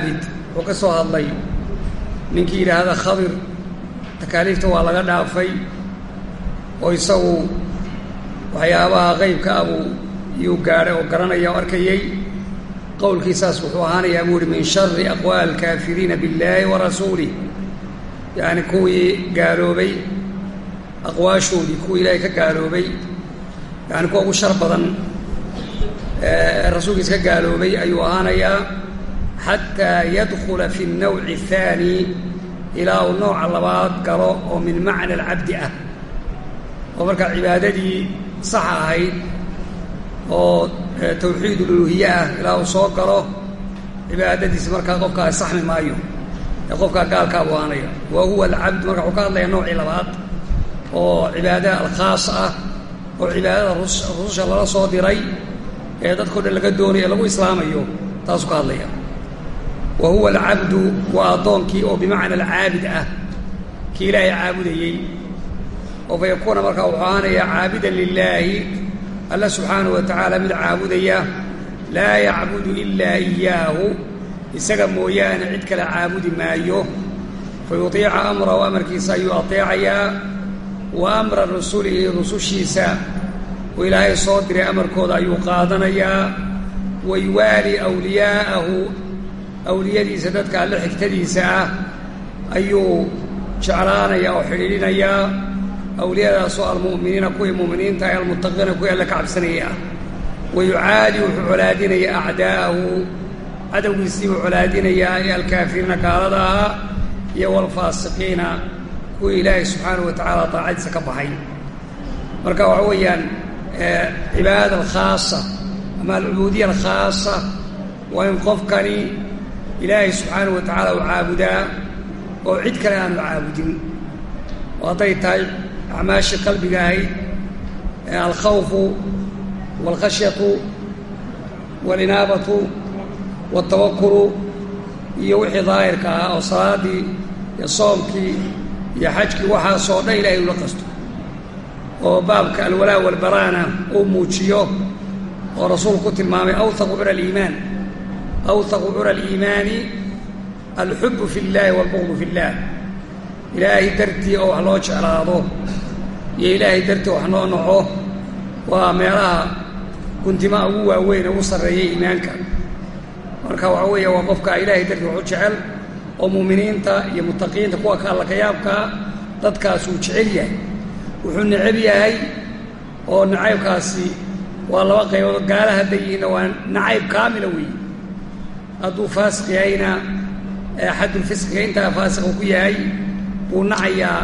wuxuu ka soo hadlay ninkii yidhaahda khadir takaaliifta waa laga dhaafay oo isagu waxyaabaha qeybka abuu yuu gaadhay oo garanaya oo arkayey qowlkiisaas wuxuu ahaanayaa buu uhi min shari aqwaal alkaafiriina billaahi wa rasuulih yacni kuwii gaaloobay aqwaashoodii kuwii ilaahay ka gaaloobay yacni kuwa ugu shar badan rasuulkiis ka gaaloobay ayuu ahaanayaa xataa yadkula fi alnawci athaani ilaa uu nooca labaad galo oo min macna alcabdi ah oo markaa cibaadadii saxa ahayd oo tawxiid ululuhiye ah ilaa uu soo galo cibaadadiis markaa qofkaa saxmi maayo ee qofkaa gaalkaabu aanaya wa huwa alcabdu marka wuxuu ka hadlayaa noocii labaad oo cibaadada alkhaas ah oo cibaadada rususha lala soo diray ee dadkao dhan laga doonayo ee lagu islaamayo taasuu ka hadlaya wa huwa alcabdu waa addoonkii oo bimacna alcaabid ah. Kii ilaahay caabudayey. Oo fa yakuuna markaa wuxuu ahaanayaa caabidan lilaahi alla subxaanahu wa tacaala mid caabudaya laa yacbudu ilaa iyaahu isaga mooyaane cid kale caabudi maayo. Fa yutiica amrahu amarkiisa ayuu ateecayaa. Wa amra rasulihi rusushiisa. Oo ilaahay soo diray amarkooda ayuu qaadanayaa. Wa yuwaali awliyaa'ahu awliyadiisa dadka alle xigtadiisa ah ayuu jeclaanayaa oo xidhiidhinayaa awliyadaasoo almu'miniina kuwii mu'miniinta ee almuttaqiina kuwii alle ka cabsanayay ah wa yucaadi wuxuu colaadinayaa acdaa'ahu cadowgiisii buu colaadinayaa ee alkaafiriina gaalada ahaa iyo walfaasiqiina kuwii ilaahay subxaanahu wa tacaala daacadiisa ka baxay. Marka waxa weeyaan cibaadada alkhaasa ama alcubuudiya alkhaasa waa in qofkani ilaahay subxaanahu wa tacaala uu caabudaa oo cid kale aanu caabudin oo hadday tahay acmaashii qalbiga ahayd alkhawfu waalkhashyatu waalinaabatu waaltawakulu iyo wixii daahirka ahaa oo salaaddii iyo soomkii iyo xajkii waxaasoo dhan ilahay ula qasto oo baabka alwalaa walbaraana uu muujiyo oo rasuulku ku tilmaamay awhaqu cura aliimaan awhaqu cura aliimaani alxubu fi اllahi waalbuqdu fi اllah ilaahay dartii oo wax loo jeclaado iyo ilaahay dartii wax noo naco waa meelaha guntimaha ugu waaweyn ugu sarreeyay iimaanka marka waxa weeye waa qofka ilaahay dartii wax u jecel oo muuminiinta iyo mutaqiinta kuwa ka alla ka yaabkaa dadkaasuu jecel yahay wuxuu necab yahay oo nacaybkaasi waa laba qaybood gaala waa nacayb kaamila weeye hadduu faasiq yahayna xaddulfisqiga intaa faasiqa ku yahay wuu nacayaa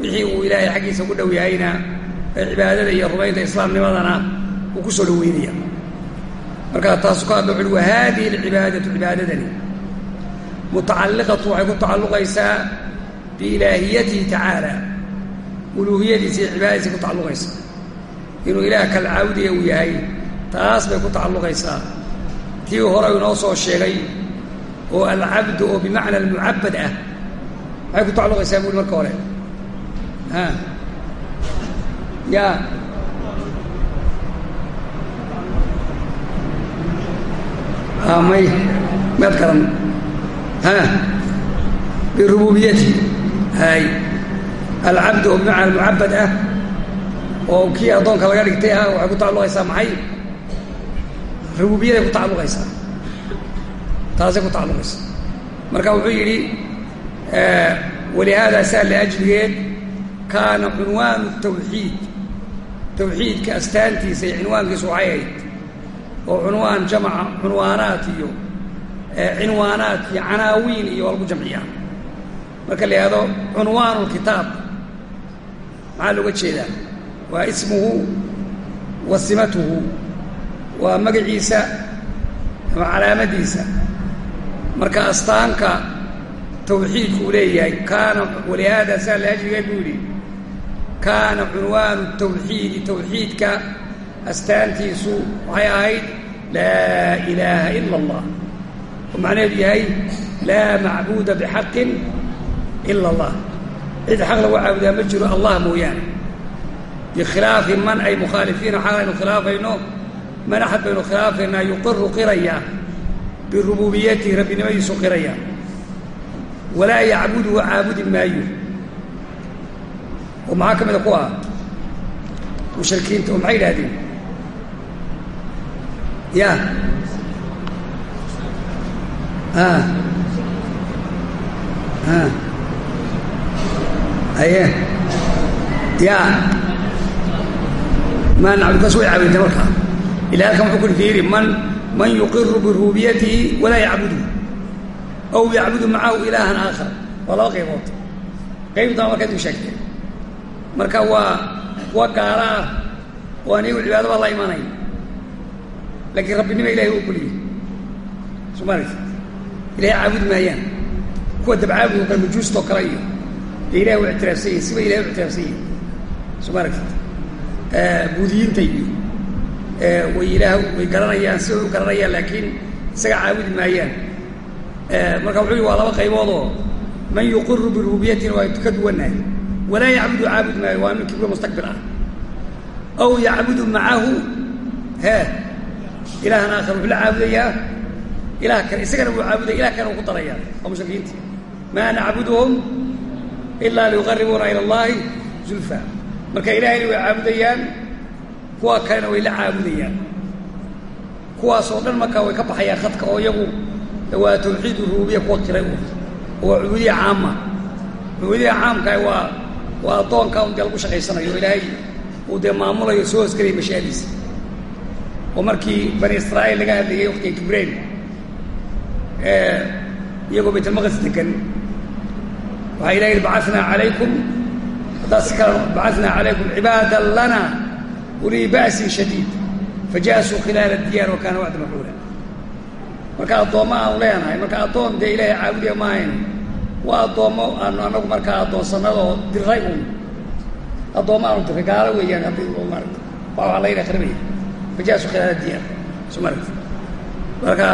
wixii uu ilaahay xaggiisa ku dhow yahayna cibaadada iyo rumaynta islaamnimadana wuu ku soo dhoweynaya. Markaa taasu ka hadla wuxuuhi wa haadihi alcibaadatu cibaadadani mutacalliqatu waxay ku tacalluqaysaa biilaahiyatihi tacaala uluuhiyadiisa iyo cibaadadiisa ku tacalluqaysaa. Inuu ilaah kal uu yahay taas bay ku tacalluqaysaa tii hore inoo soo sheegay oo alcabdu oo bimacna almucabad ah. Maxay ku tacalluqaysaa buuri marka hore. A ya. May maad garan ha. Birububiyati hay. Alcabdu oo bimacna almucabad ah. Oo kii addoonka laga dhigtay ah waxay ku tacalluqaysaa maxay rububiyaday ku tacalluqaysaa. Taasay ku tacalluqaysaa marka wuxuu yidhi walihaada saa liajligeed kaana cunwaanu tawxiid. Tawxiidka astaantiisa iyo cinwaankiisu waxay ahayd oo cunwaan jamaca cunwaanaat iyo cinwaanaat iyo canaawiin iyo waa lagu jamciyaa. Marka la yihahdo cunwaanu lkitaab maxaa looga jeedaa? Waa ismuhu wa simatuhu waa magaciisa ama calaamadiisa. Marka astaanka tawxiidku uu leeyahay kaana walihaada saa liajligeed buu yidhi. Kaana cunwaanu tawxiidi tawxiidka astaantiisu waxay ahayd laa ilaaha ila allah oo macnaheedu yahay laa macbuuda bixaqin ila allah cid xaq lagu caabudaa ma jiro allah mooyaane. Bikhilaafi man ay mukhaalifiina xaal aynu khilaafayno man axad baynu khilaafaynaa yuqiru qiraya birububiyatihi rabbinimadiisu qiraya. Walaa yacbuduhu caabudi maayo. Oo maxaa ka mida ku ah? Mushrikiinta oo maxay yidhahdeen ya aye. Ya ma nacbudkaas way caabudeen markaa ila halkan wuxuu kuli fiiri man man yuqiru birububiyatihi walaa yacbuduhu aw yacbudu macahu ilaahan aakhar waa laba qaybood qaybtaa markaa iduu sheegteen marka waa kuwa gaala ah oo aan iyagu cibaadaba la imanayn laakiin rabbinima ilahay u kuliyi soo maaragti ilahay caabudi maayaan kuwa dabcaabud kale majuustoo kale iyo dee ilahay u ictiraafsan yihiin siba ilahay u way ilaah way garanayaan si way u laakiin isaga caabudi maayaan. Marka wuxuu waa laba qayboodoo man yuqiru birububiyatina waa ka duwannahay walaa yacbudu caabud maayo waa min kibro mustaqbil ah. Aw yacbudu macahu he ilaahan aakhar wuxuu la ilah kale isagana wuu caabudaya ilah kale uu ku daraya waa mushrikiinta maa nacbuduhum ilaa liyuqaribuuna ila allahi zulfa. Marka ilahayna way caabudayaan kuwa kalena way la caabudayaan. Kuwaas oo dhan markaa way ka baxayaan khadka oo iyagu waa tawxiid rububiya kuwa kiray u waa cubuudiya caama cubuudiya caamka waa waa addoonka un dee lagu shaqaysanayo ilaahay uu dee maamulayo soo hosgelaya mashaadiisa oo markii bani israa'iil laga hadlayay waktiga kibrayn iyagoo baytulmaqdis degan. Waxaa ilahi haddaad si kale bacatnaa calaykum cibaadan lana ulii ba'sin shadiid fajaasuu khilaala diyaar wa kaana wacda mafcuula marka addoommo aanu leenahay marka addoon dee ilaahay caabudiya maahayn waa addoommo aanu anagu markaa addoonsannadoo diray un addoommo aanu diray gaalo weeyaan haddii maarata waa waxaa layna akrinaya fajaasu khilaala diyaar soo maaragta marka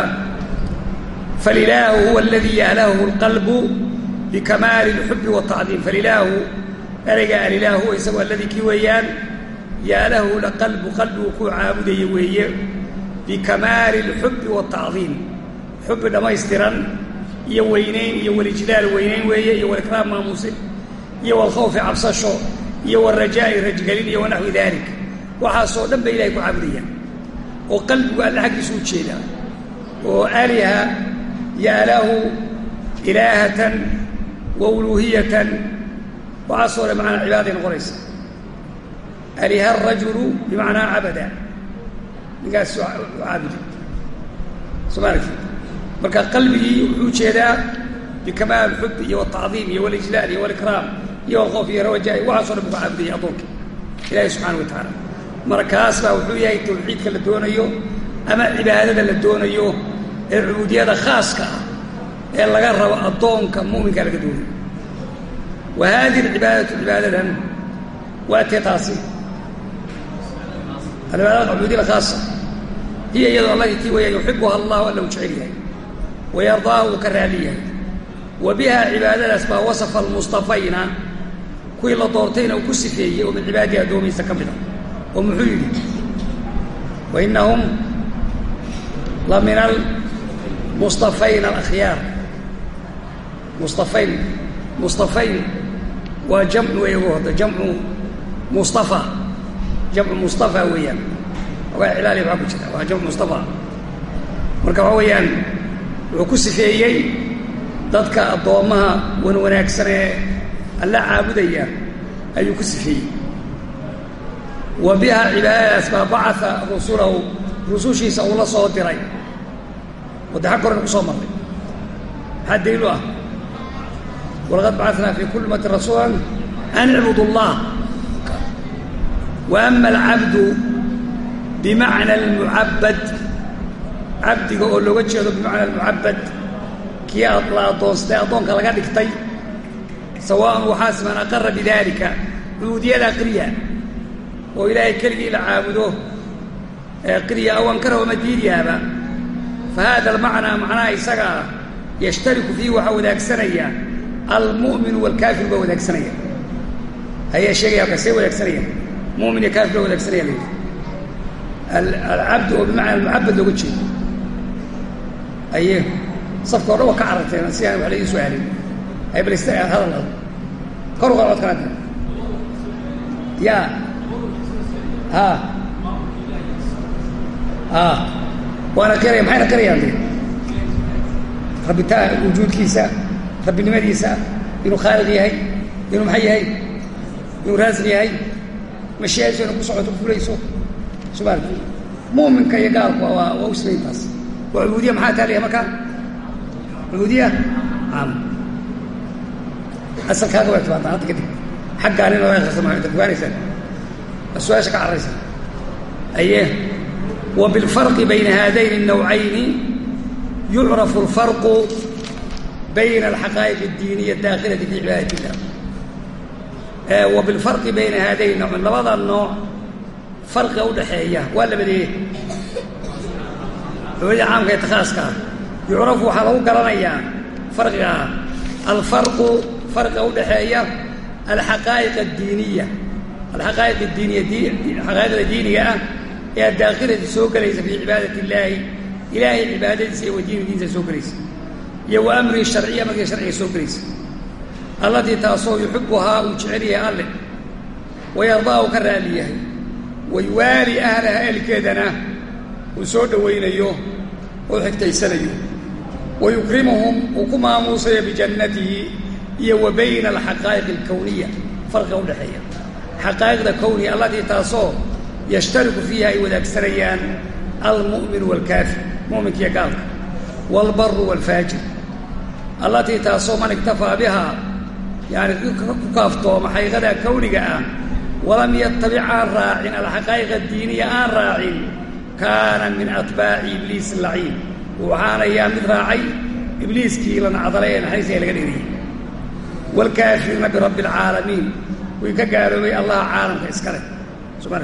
falilaahu huwa aladii ya'lahu alqalbu bikamaali اlxubi waالtacdiim falilaahu ereyga alilaah huwa isagu aladii kii weeyaan yaa lahu laqalbu qalbiguu ku caabudaya weeye bikamaali alxubbi waaltacdiim xubbi dhammaystiran iyo weynayn iyo walijlaal weynayn weeye iyo walikraam maamuuse iyo walkhawfi cabsasho iyo walrajaa'i rajgelin iyo wanaxwi daalik waxaasoo dhan ba ilahay ku caabudaya oo qalbigu alla xaggiisu u jeedaa oo aliha yaalaahu ilaahatan wa uluuhiyatan waxaasoo dhan macnaa cibaadaay noqonaysa aliha arajulu bimacnaa cabada ninkaas caabuday soo ma aragti marka qalbigii wuxuu u jeedaa bikamaal xub iyo wtacdiim iyo walijlaal iyo walikraam iyo walkhoof iyo rawajaai waxaaso dhan bu ka caabudaya addoonka ilaahi subxana wa tacaala markaas baa wuxuu yahay tawxiidka la doonayo ama cibaadada la doonayo ee cubuudiyada khaaska ah ee laga rabo addoonka mu'minka laga doonayo wa haadihi alcibaadatu cibaadadan waa tee taasi alcibaadada cubuudiyada khaasa hiya iyadoo allahi tii weeyaan yuxibuha allahu alla u jecel yahay. Wayardaahu uu ka raali yahay. Wa biha cibaadadaas baa wasafa almustafayna kuwii la doortayna uu ku sifeeyey oo min cibaadihi addoomihiisa ka mid oo muxuu yidhi? Wa innahum la min almustafayna alakhyaar. Mustafayn waa jamcu mustafa jamcu mustafa weeyaan. Ogaa cilaali waxaa ku jira waa jamcu mustafa. Marka waxaa weeyaan wuxuu ku sifeeyey dadka addoommaha wan wanaagsan ee alla caabudaya ayuu ku sifeeyey. Wa biha cibaadadaas baa bacaa rusulahu rusushiisa uu la soo diray. Oo de xag koren ku soo marray maxaa daliilu ah? Walaqad bacatnaa fi kulli ummatin rasuula an wa ama alcabdu bimacna almucabbad cabdiga oo looga jeedo bimacna almucabbad kii la addoonstay addoonka laga dhigtay sawaaءan waxaasiman aqara bidalika cubuudiyada qirya oo ilaahay keligii la caabudo qirya aw ankara wama diidiyaaba fa hada almacnaa macnaha isaga ah yashtariku fiihi waxaa wadaagsanaya almu'minu waalkaafir baa wadaagsanaya. Ayaa sheegaya halka see wadaagsanaya mumin iyo kaafir baa wadaagsanaya la yidhi alcabd oo bimacna almucabad looga jeedo. Aye safka dhan waa ka cararteen si aan wax la ii su'aalin ay balista hadal ad kor uqal cod kanaad ya ha a waana qiraya maxayna qirayaan de rabbitaan wujuudkiisa rabbinimadiisa inuu khaaliq yahay inuu maxay yahay inuu raasiq yahay mashiiadiisu ina ku socoto ku fulayso subaan mu'minka iyo gaalku waa waa usnayn taas waa cubuudiya maxaa taalaya markaa cubuudiya caam asalkaaga waa timaadaan hadda kadib xaggaa nin oga akrisa maa inta fogaanaysaan su-aasha ka carraysa aye wa bilfarqi bayna haadayn الnawcayni yucrafu اlfarqu bayna alxaqaa'iq الdiiniya اdaakilati fi cibaadat illah wa bilfarqi bayna haadayn nawcayn labada nooc farqiga udhaxeeya waa labadeeye culimada caamka ee takhaaska. Ah yucrafu waxaa lagu garanayaa farqiga. Ah alfarqu farqiga udhaxeeya alxaqaa'iq addiiniya. Alxaqaa'iq addiiniya xaqaa'iqda diiniga ah ee addaakilati soo gelaysa fii cibaadat illaahi ilaahay cibaadadiisa iyo wadiinidiisa soo gelaysa iyo wa amrihi sharciya soo gelaysa allatii taasoo yuxibuhaa uu jecel yahay alle. Wayardaa uu ka raali yahay. Waywaali ahlaha ehelkeedana uu soo dhowaynayo oo xigtaysanayo. Wa yukrimuhum uu ku maamuusayo bijannatihi iyo wa bayna alxaqaa'iq alkowniya farqiga udhexeeya xaqaa'iqda kowniya allatii taasoo yashtariku fiiha ay wadaagsanayaan almu'minu waalkaafir mu'minkiiyo gaalka. Waalbaru waalfaajir allatii taasoo man iktafaa bihaa yani ku kaaftooma xaqiiqada kowniga ah. Walam yatabic aan raacin alxaqaa'iq addiiniya aan raacin kaana min atbaaci ibliis laciin. Waxaanayaa mid raacay ibliiskii la nacdalay ee naxariis ee laga dheriyey waalkaafiriina birabbi alcaalamiin wii ka gaaloobay allaha caalamka iska leh. Soma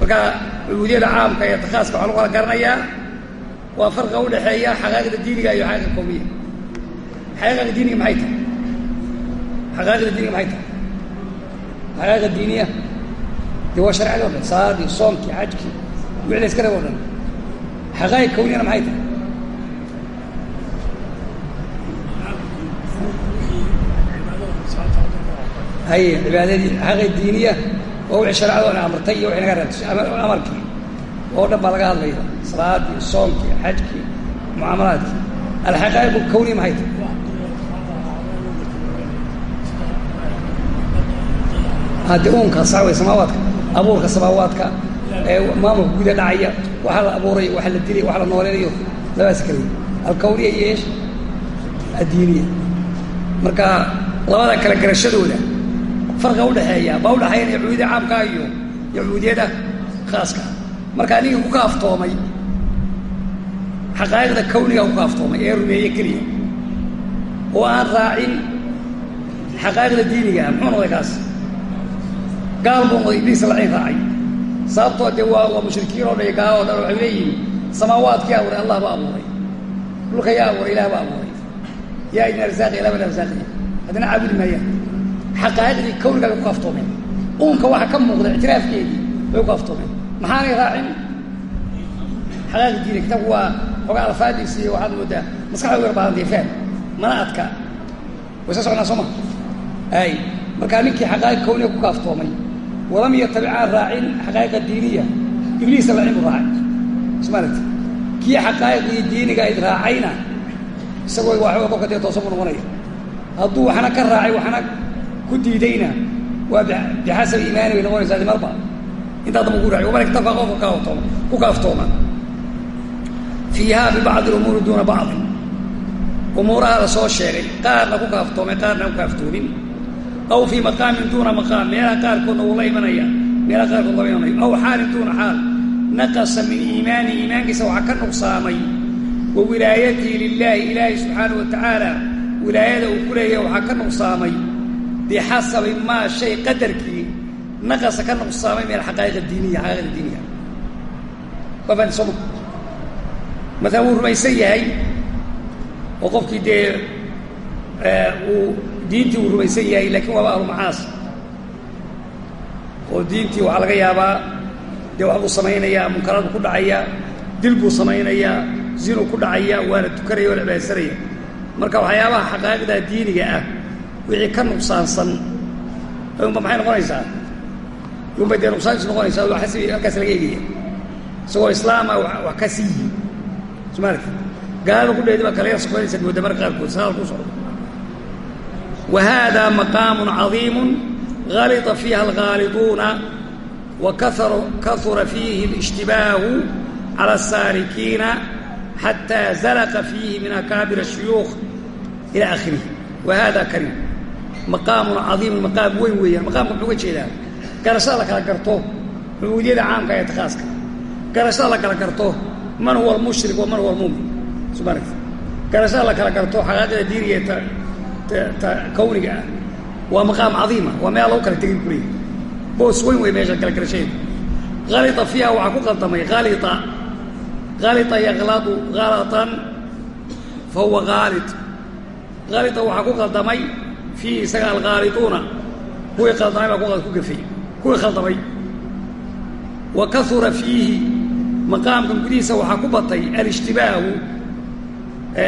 marka cubuudiyada caamka iyo takhaaska waxaa lagu kala garanayaa waa farqiga udhaxeeya xaqaa'iqda diiniga maxay tahay xaqaa'iqda diiniya dee waa sharciyada o dhan salaadii soomkii xajkii wixii la iska rabo o dhan xaqaa'iq kowniyana maxay tahay haye cibaadadii xaqaa'iq diiniya waa wixii shareecadona amartay iyo wixii naga reebtay amarkii oo dhan baa laga hadlaya salaadii soomkii xajkii mucaamalaadkii alxaqaa'iq alkowniya maxay hadde uunka sax wey samaawaadka abuurka samaawaadka ee maamulka guda dhacaya waxa la abuuray waxa la dilay waxa la nooleynayo labadaas kale alkawniya iyo eesh addiiniya. Marka labada kala garashadooda farqa udhaxeeya baa udhaxaynaya cubuudiyada caamkaa iyo iyo cubuudiyada khaaska. Marka ninka ku kaaftoomay xaqaa'iqda kawniga ku kaaftoomay ee rumeeye keliya oo aan raacin xaqaa'iqda diiniga muxuu noqday kaas gaal buu noqday ibliis laciin raacay sababtoo dee waa waa mushrikiin oo dhan iyo gaalo o dhan waxay leeyihiin samaawaadkii abuuray allah baa abuuray. Dhulka yaa abuuray ilah baa abuuray. Yaa idin arsaaqi ilah baan arsaaqaya haddana caabudi maayaan xaqaa'iqdii kawniga bay ku kaaftoomeen uunka waxa ka muuqda ictiraafkeedii bay ku kaaftoomeen maxaanay raacin? Xaqaa'iq diiniga kitaabku waa xogaa alfaadiisi iyo waxaad moodaa maskaxda u yar baadantay fahm mana adka. Way soo socnaa soo ma. Ay markaa ninkii walam yatabicaan raacin xaqaa'iqa diiniya. Ibliisa lacin bu raacay ismaalati kii xaqaa'iqii diiniga id raacayna isagoo waxba qofka dee toosan buu noqonaya hadduu waxna ka raacay waxna ku diidayna waa bixasabi iimaani bay noqonaysaa di marba. Intaa damba ku raacay waman iktafa qofka kaaftooma ku kaaftooma. Fiiha bibacdi umuuri duuna bacdi umuuraha la soo sheegay qaarna ku kaaftoomay qaarna ku kaaftoomin aw fii maqaamin duuna maqaam meelaha qaarkoodna wuu la imanaya meelaha qaarkood lama imanayo aw xaalin duuna xaal naqasa min iimaani iimaankiisa waxaa ka nuqsaamay wa wilaayatii lilaahi ilaahi subxaana wa wilaayada uu ku leeyahay waxaa ka nuqsaamay bixasabi maa shay qadarkii naqasa ka nuqsaamay min alxaqaa'iq adiiniya xaqaa'iqda diiniga waa fahanti sooma maalan wuu rumaysan yahay oo qofkii dee uu diintii uu rumaysan yahay laakiin waaba ahlu macaasi oo diintii waxaa laga yaabaa dee wax buu samaynayaa munkaraad ku dhacayaa dil buu samaynayaa zinuu ku dhacaya waana tukanaya waa cibaadaysanaya marka waxyaabaha xaqaaiqda diiniga ah wixii ka nuqsaansan unba maxay noqonaysaa? Unbay dee nuqsaantiis noqonaysaa waa xasibi halkaas laga eegaya. Isagoo islaama wax ka sii. Yihi somaarka gaalada ku dheedi baa kala yar mooda marka qaarkood saal ku socdo wa hada maqaamun cadiimu galita fiiha algaaliduuna wa kahura fiihi اlاshtibaahu cala الsaalikiina xataa zalaqa fiihi min akaabir الshuyuukh ila akhirihi wa hada karim maqaamun cadiimun maqaam weyn weeyaan maqaamka muxuu uga jeedaa garashada la kala garto cubuudiyada caamka ee takhaaska garashada la kala garto man huwa almushrik wa man huwa almuumin kawniga ah. Waa maqaam cadiima waa meel lagu kala tegin kuleeya boos weyn wey meesha kala garashadeeda halita fiiha waxaa ku qaldamay halita halita yakladu halatan fa huwa haalit halita waxaa ku qaldamay fiihi isaga alghaaliduuna kuwii qaldamay baa ku gafay. Kuwii khaldamay wa kahura fiihi. Maqaamkan gudihiisa waxaa ku batay alishtibaahu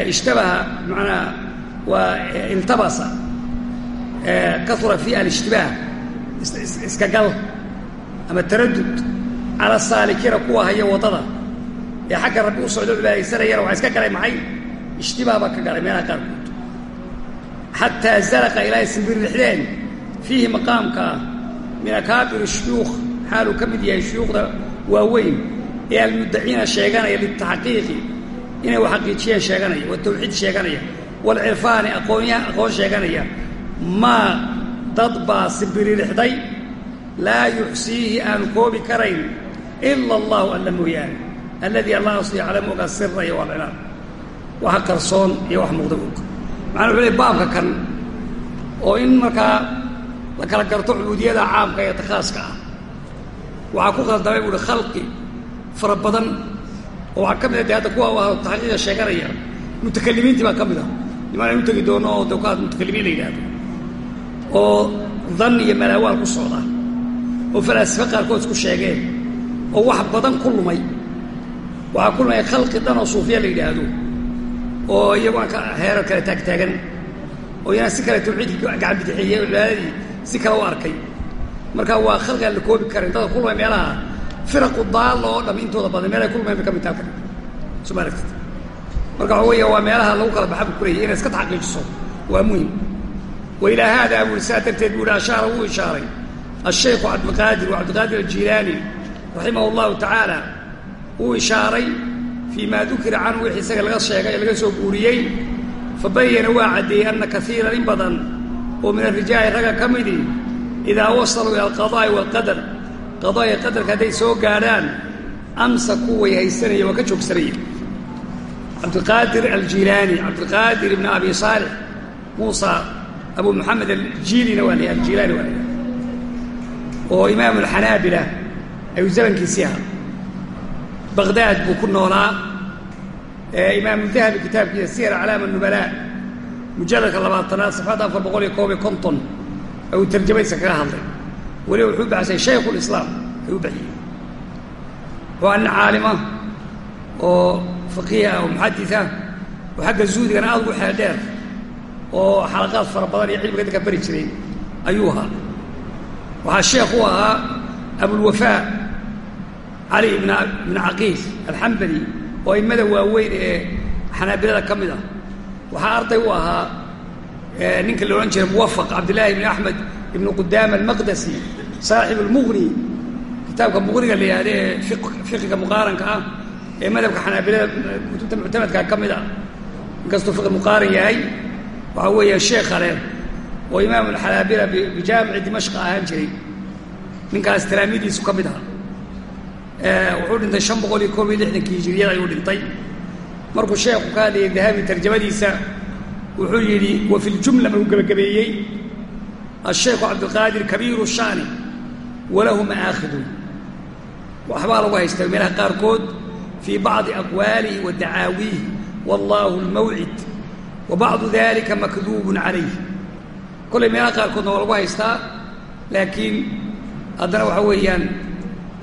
ishtabaha manaa waa iltabasa kahura fiihi alishtibaah iska gal ama taradud cala saalikiina kuwa haya waddada ee xagga rabbi u socdo cibaadaysanayana waxaa iska galay maxay ishtibaah baa ka galay meelaha qaarkood xataa zalaqa ilaahay simbirrixdeen fiihi maqaamkaa min akaabir shuyuukh xaaluu ka mid yahay shuyuukhda waaweyn ee almuddaciina sheeganaya liltaxqiiqi inay wax xaqiijiyeen waalcirfaani aqoonyaha aqoon sheeganaya maa dad baa simbiriirixday laa yuxsiihi aanu koobi karayn ila allahu alla mooyaane alladii allah asu yaclamu oga sira iyo walcinaad waxa qarsoon iyo wax muuqda og macana wuxuu ley baabka kan oo in markaa la kala garto cubuudiyada caamka ee takhaaska ah waxaa ku qaldamay buuhi khalqi fara badan oo waxaa ka mid a de hadda kuwa taxqiiqa sheeganaya mutakalimiintii baa ka mid ah nimaan u tegi doono oo kuwaas mutakalimiin la yidhaahdo. Oo dan iyo malaawaal ku socda. Oo falaasife qaarkood isku sheegeen. Oo wax badan ku lumay. Waxaa ku lumay khalqi dhan oo suufiya la yidhaahdo. Oo iyaguna heerar kale taagtaagan oo iyana si kale tawxiidkii gacan bidixeeyey oo cibaadadii si kale u arkay. Marka waa khalqi aan la koobi karin dadka ku lumay meelaha firaqu daalla oo dham intooda badan meelahay ku lumeen bay ka mid taha halkan soo ma aragtid marka waxa weeya waa meelaha lagu kala baxa bu kuleeyay inay iska taxaqiijiso waa muhiim wa ilaa haadaa buu saa darteed buu ihi ashaara wuu ishaaray. Ashaykhu cabdiqaadir wa cabdiqaadir aljiilaani raximah allahu tacaala wuu ishaaray fii maa dukira canhu wixii isaga laga sheegay laga soo guuriyey. Fa bayana waa caddeeyey anna kaiiran in badan oo min arijaali ragga ka midi idaa wasaluu ila alqadaa'i waalqadar qadaaya qadarka hadday soo gaadhaan amsaku way haysanaya waa ka joogsanaya cabdiqaadir aljiilaani cabdiqaadir ibn abi saalix muusa abu moxamed aljiilina waa la aljiilaani waa la oo imaamu alxanaabila ayuu zamankiisii ahaa baqdaad buu ku noolaa imaamu dahabi kitaabkiisa siyar aclaam annubalaa mujalladka labaatanaad safxadda afar boqol iyo koob iyo konton ayuu tarjamaysa kaga hadlay weliba wuxuu baxsay shaykhu lislaam ayuu baxiyey waa nin caalima oo faqiiha oo muxadis ah oo xagga zuudigana aad ugu xeel dheer oo xalaqaad fara badan iyo cilmiga dadka bari jiray ayuu ahaa. Waxaa sheekh u ahaa abulwafaa cali ibn ibn caqiil alxambali oo aimada waaweyn ee xanaabilada ka mid ah. Waxaa arday u ahaa ninka la odhan jiray muwafaq cabdillaahi ibn axmed ibnu qudaama almaqdasi saaxib almuqni kitaabka muqniga la yidhahda ee fiqiga muqaaranka ah ee madhabka xanaabilada kutubta muctamadka ka mid ah inkastuu fiqi muqaaran yahay waxaa weeya sheekha leh oo imaam alxanaabila bijaamici dimashqa ahaan jiray. Ninkaas talaamiidiisu ka mid aha wuxuu dhintay shan boqol iyo koob iyo lixdankii hijiriyada ayuu dhintay. Markuu sheekhu ka hadlayay dahabi tarjamadiisa wuxuu yidhi wa fi ljumla markuu gebagabeeyey ashaykhu cabdiqaadir kabiiru shaani walahu ma'aakhidun waxbaa lagu haystay meelaha qaarkood aqwaalihi wa dacaawiihi wallaahu lmawcid wa bacdu dalika makduubun calayh kollay meelaha qaarkoodna waa lagu haystaa laakiin haddana waxa weeyaan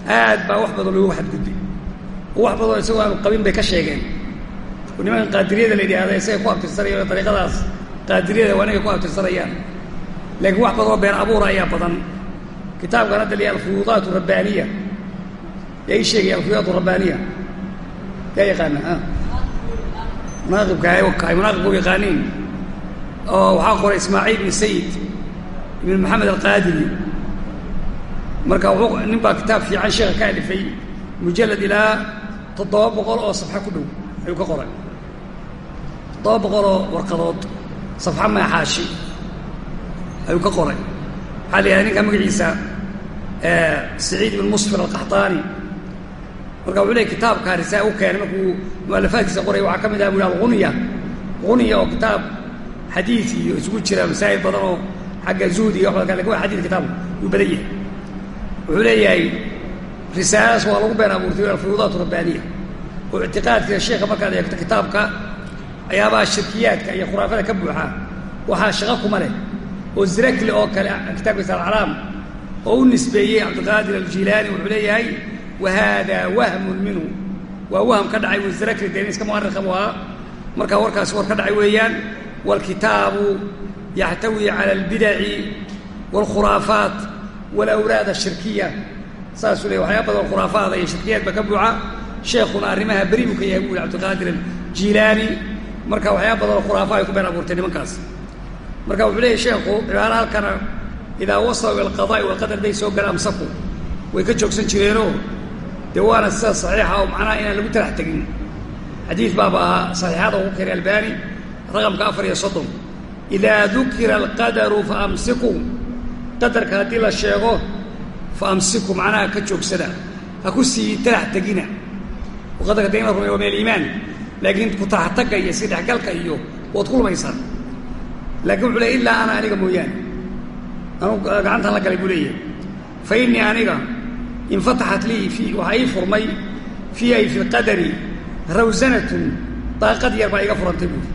aad baa wax badan loogu xadgudbay oo wax badanoo isagoo aanu qabin bay ka sheegeen nimankan qaadiriyada la yidhaahda isagay ku abtirsanayaan dariiqadaas qaadiriyada waa inagay ku abtirsanayaan laakiin wax badanoo been abuura ayaa badan kitaabkan hadda liya alfuyuudaat rabbaaniya ii sheegaya alfuyuudaat rabbaaniya yaa yaqaana a munaaqibka u yaqaaniin. Oo waxaa qoray ismaaciil ibn sayid ibn maxamed alqaadiri marka wuxuu nin baa kitaab fiican sheekha ka alifay mujallad ilaa toddoba boqol oo safxo ku dhow ayuu ka qoray. Toddoba boqol oo warqadood safxo maaxaashi ayuu ka qoray. Waxaa la yidhaha ninka magaciisa saciid ibn musfir alqaxtaani marka wuxuu leey kitaabka risaa u keenay markuu mualafaadkiisa qoray waxaa ka mid aha bu alhunya hunya oo kitaab xadiid iyo isugu jira masaa'il badan oo xagga zuhdi iyo waxba laakiin waa xadid kitaabku yuu badan yahay. Wuxuu leeyahay risaaladaas waa lagu been abuurtay alfuyuudaat rabbaaniya. Oo ictiqaadkiisa sheekha markaad eegto kitaabka ayaabaha shirkiyaadka iyo khuraafada ka buuxa waxaa shaqo kuma leh. Oo zirakli oo kale kitaabkiisa alcalaam oo u nisbeeyey cabdiqaadir aljilaani wuxuu leeyahay wa haadaa wahmun minhu waa waham ka dhacay wu zirakli dee iska mu'arikha buu ahaa markaa warkaasi war ka dhacay weeyaan waalkitaabu yaxtawi cala albidaci waalkhuraafaat walawraad ashirkiya saasuu leey waxyaa badan khuraafaada iyo shirkiyaad ba ka buuxa sheekhuna arrimaha beri buu ka yahay bu yhi cabdiqaadir aljilaani marka waxyaa badanoo khuraafa ay ku been abuurtay nimankaas marka wuxuu leeyahy sheekhu cibaaro halkana idaa wasalu ila soo galaan amsaku way ka joogsan jireenoo dee waana sida saxiixa oo macnaha inaan lagu talax tegin. Xadiid baaba ahaa saxiixada ugu keenay albaani raqamka afar iyo soddon. Idaa dukira alqadaru fa amsiku qadarka haddii la sheego fa amsiku macnaha ka joogsada. Ha ku sii talax tegina. Qadarka dee in la waa min aliimaan laakiin kutaxtagga iyo si dhexgalka iyo waad ku lumaysaa laakiin wuxuu leey ilaa ana aniga mooyaane. Anuu gacantan la galay buu leeyahay. Fa innii aniga infataxat lii waxaa ii furmay fii ay fi lqadari rawsanatun daaqad yar baa iga furantay buuri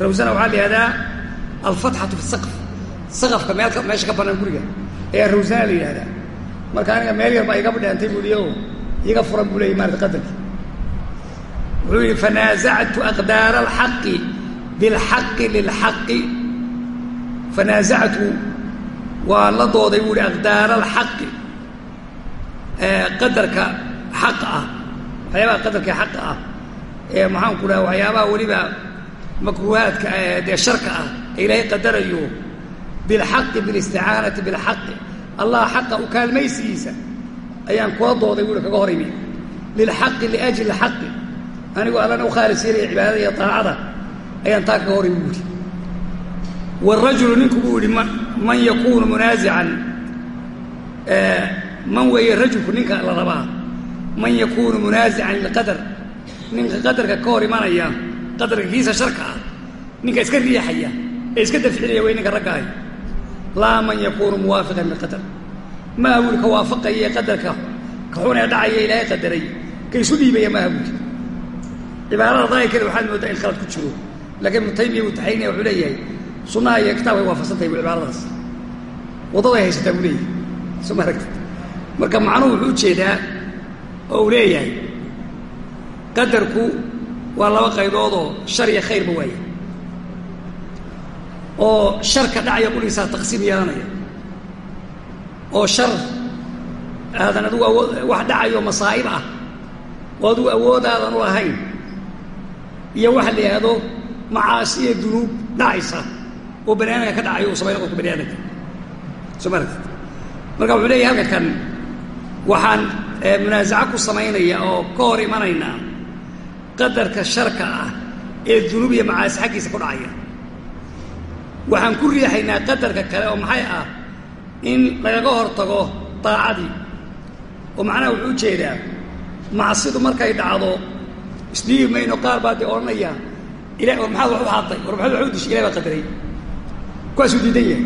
rawsana waxaa la yihahdaa alfatxatu fi saqf saqafka meel meesha ka bannaan guriga ayaa rawsana la yidhahdaa marka aniga meel yar baa iga badhaantay buuhi oo iga furan buu leeyay maarata qadarki wuxuu yidhi fanaazactu aqdaara alxaqi bilxaqi lilxaqi qadarka xaqa ah waxyaabaha qadarka xaqa ah ee maxaanku dhaha waxyaabaha weliba makruuhaadka dee sharka ah ee ilaahay qadarayo bilxaqi bilisticaanati bilxaqi allah xaqa u kaalmaysigiisa ayaan kula dooday buu ihi kaga hor imi lilxaqi liajli lxaqi anigoo allana u khaalis yeelaya cibaadada iyo taacada ayaan taa kaga hor imi buuhi wاrajulu ninku buu yihi man yakunu munaasican man weeye rajulku ninka la rabaa man yakunu munaasican lilqadar ninka qadarka ka hor imanaya qadarka kiisa sharka ah ninka iska riixaya ee iska dafcinaya way ninka ragga ahy laa man yakunu muwaafiqan lilqadar maaha buuri ka waafaqaya ee qadarka ka xun ee dhacaya ilaahay qadaray ka isu dhiibaya maaha buuri cibaarada daahirkeeda waxaad moodaa in khalad ku jiro. Laakiin ibnu taymiya uu taxaynaya wuxuu leeyahay sunnaha iyo kitaabkay waafaqsantahay bu cibaaradaas. Waddaday haysataa buu leeyahay. Soo ma aragtid marka macnuhu wuxuu u jeedaa oo uu leeyahay qadarku waa laba qayboodoo shar iyo khayrba waaya oo sharka dhacaya quligiisaa taqsiim yeelanaya. Oo shar aadan adigu wax dhacayo masaa'ib ah oo adigu awoodaadan u lahayn iyo waxa la yidhaahdo macaasi iyo dunuub dhacaysa oo bani aadamka ka dhacayo uu samayna qofka bani aadamka soo ma marka wuxuu leeyahay halka kan waxaan munaasaco ku samaynaya oo ka hor imanaynaa qadarka sharka ah ee dunuub iyo macaasi xaggiisa ku dhacaya. Waxaan ku riixaynaa qadarka kale oo maxay ah in lagaga hor tago daacadii. Oo macnaha wuxuu u jeedaa macsidu markay dhacdo isdhiibi mayno qaar baa dee odhanaya ila war maxaad wax u hadday war wax u dishay ilahi baa qadaray. Kuwaasuu diidan yahay.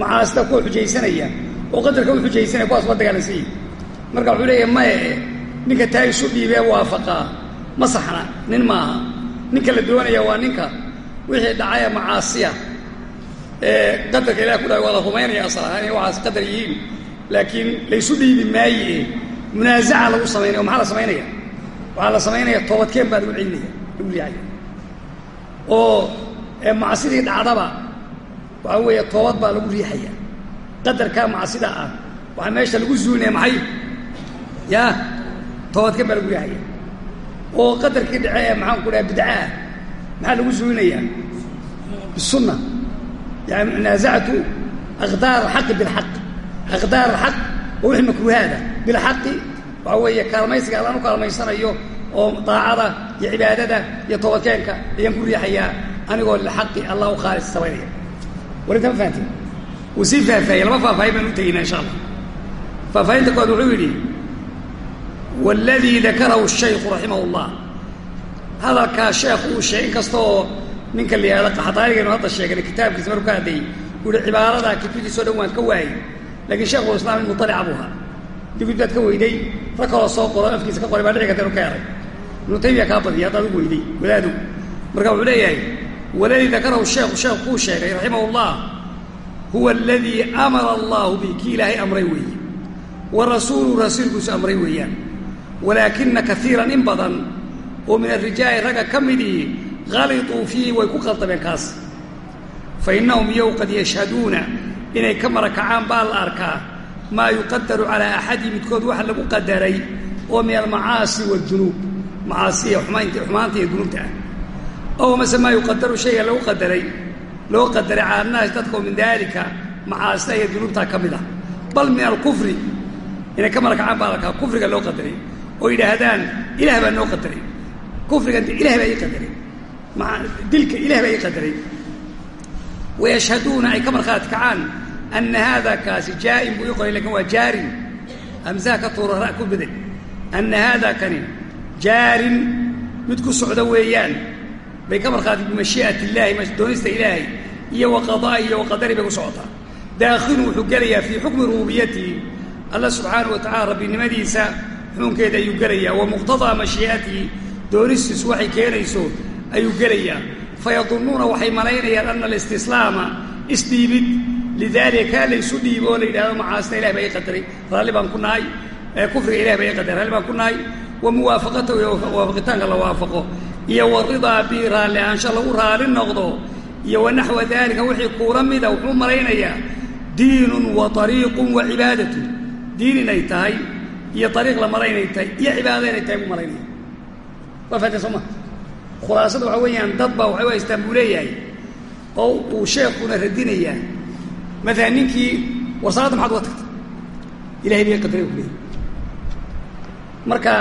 Macaasida kuwa xujaysanaya oo qadarka u xujaysanaya kuwaas waa dagaalansan yahi marka wuxuu leeyahay maye ninka taa isu dhiibee waafaqaa ma saxna nin maaha. Ninka la doonaya waa ninka. Wixii dhacaya macaasiya. Ee qadarka ilahi ku dhahay waa la rumaynaya asal ahaan inay waxaas qadar yihiin. Laakiin laysu dhiibi maaye. Munaasaca lagu samaynaya maxaa la samaynaya waxaa la samaynaya toobadkeen baa lagu celinaya lagu riixaya oo macsidii dhacdaba waxaa weeye toobad baa lagu riixaya qadarkaa macsida ah waxaa meesha lagu zuulinaya maxay ya toobadkan baa lagu riixaya oo qadarkii dhace ee maxaan ku dhaha bidcaah maxaa lagu zuulinayaa bisunna yani munaasacatu aqdaar alxaqi bilxaq aqdaar alxaq oo wixii makruuhaada bilxaqi waxaa weeye kaalmaysiga allaan u kaalmaysanayo oo daacada iyo cibaadada iyo toobadkeenka ayaan ku riixayaa anigoo lilxaqi allah u khaalis samaynaya warinta ma fahanteen wuu sii faahfaahiyey laba faahfaahin baan u tegaynaa insha allah. Faahfaahinta yidhi waladii dakarahu shaykhu raximah llah hadalkaa sheekhu uu sheegay inkasta oo ninka la yihahdo qaxdaarigaynu hadda sheegnay kitaabkiisa markuu ka hadlayay uu yihi cibaaradaa kutubtiisao dhan waan ka waayey laakiin sheekhu islaam in mutalica buu ahaa digud baad ka weyday rag kaloo soo qoro afkiisa ka qoray baa dhici karta inu ka eray ibnu taymiya kaa badiya haddaad u weyday wadaadow marka wuxuu leeyahay waladii dakarahu sheekhu sheekhu kuu sheegay raximah llah huwa aladii amara allahu bi kii ilaahay amray weeye wa rasuulkiisu amray weeyaan walaakina kaiiran in badan oo min arijaali ragga ka midii halituu fiihi way ku qaldameen kaas. Fa innahum iyow qad yashhaduuna inay ka marakacaan baa la arkaa maa yuqadaru calaa axadi midkood waxa lagu qadaray oo min almacaasi waaldunuub macaasiya xumaanta iyo dunuubta ah. Ow mase maa yuqadaru shayga lagu qadaray loo qadaray cala annaasi dadka oo min daalika macaasida iyo dunuubtaa ka mid ah. Bal min alkufri inay ka marakacaan baa la arkaa kufriga loo qadaray oo yidhaahdaan ilaah baa noo qadaray. Kufrigan ilah baa ii qadaray. Dilka ilah baa ii qadaray. Wayashhaduuna ay ka markhaati kacaan ana haada kaasi jaa'in buu ii qoray laakiin waa jaarin. Amsaha ka tuuro ra ku bedel. Ana haada kani jaarin mid ku socda weeyaan. Bay ka markhaati bimashii'at illaahi doonista ilaahay iyo wa qadaa'i iyo wa qadari bay ku socotaa. Daakhilun wuxuu gelayaa fii xukmi rububiyatihi alla subxaanahu wa tacala rabbinimadiisa xukunkeeda ayuu gelayaa. Wa muqtadaa mashii'atihi doonistiisu waxay keenayso ayuu gelayaa. Fayadunnuuna waxay malaynayaan ana alistislaama isdhiibid. Lidaalika kaa laysu dhiibo oo la yidhahdo macaasina ilah baa ii qadaray. Raalli baan ku nahay kufriga ilah baa ii qadaray. Raalli baan ku nahay wa muwaafaqatahu iyo waafaqitaanka la waafaqo. Iyo wa ridaa bi raalli ahaansha lagu raali noqdo. Iyo wa naxwa daalika wixii kuula mida wuxuu malaynayaa. Diinun wa ariiqun wa cibaadatun diin inay tahay iyo ariiq la mara inay iyo cibaado inay tahay buu malaynaya waa soo ma. Khulaasada waxaa weeyaan dad baa waxay u haystaan buu leeyahay. Oo uu sheekuna radinayaa maalan ninkii war salaadda maxaad uga tagtay? Ilahay bay qadaray ku marka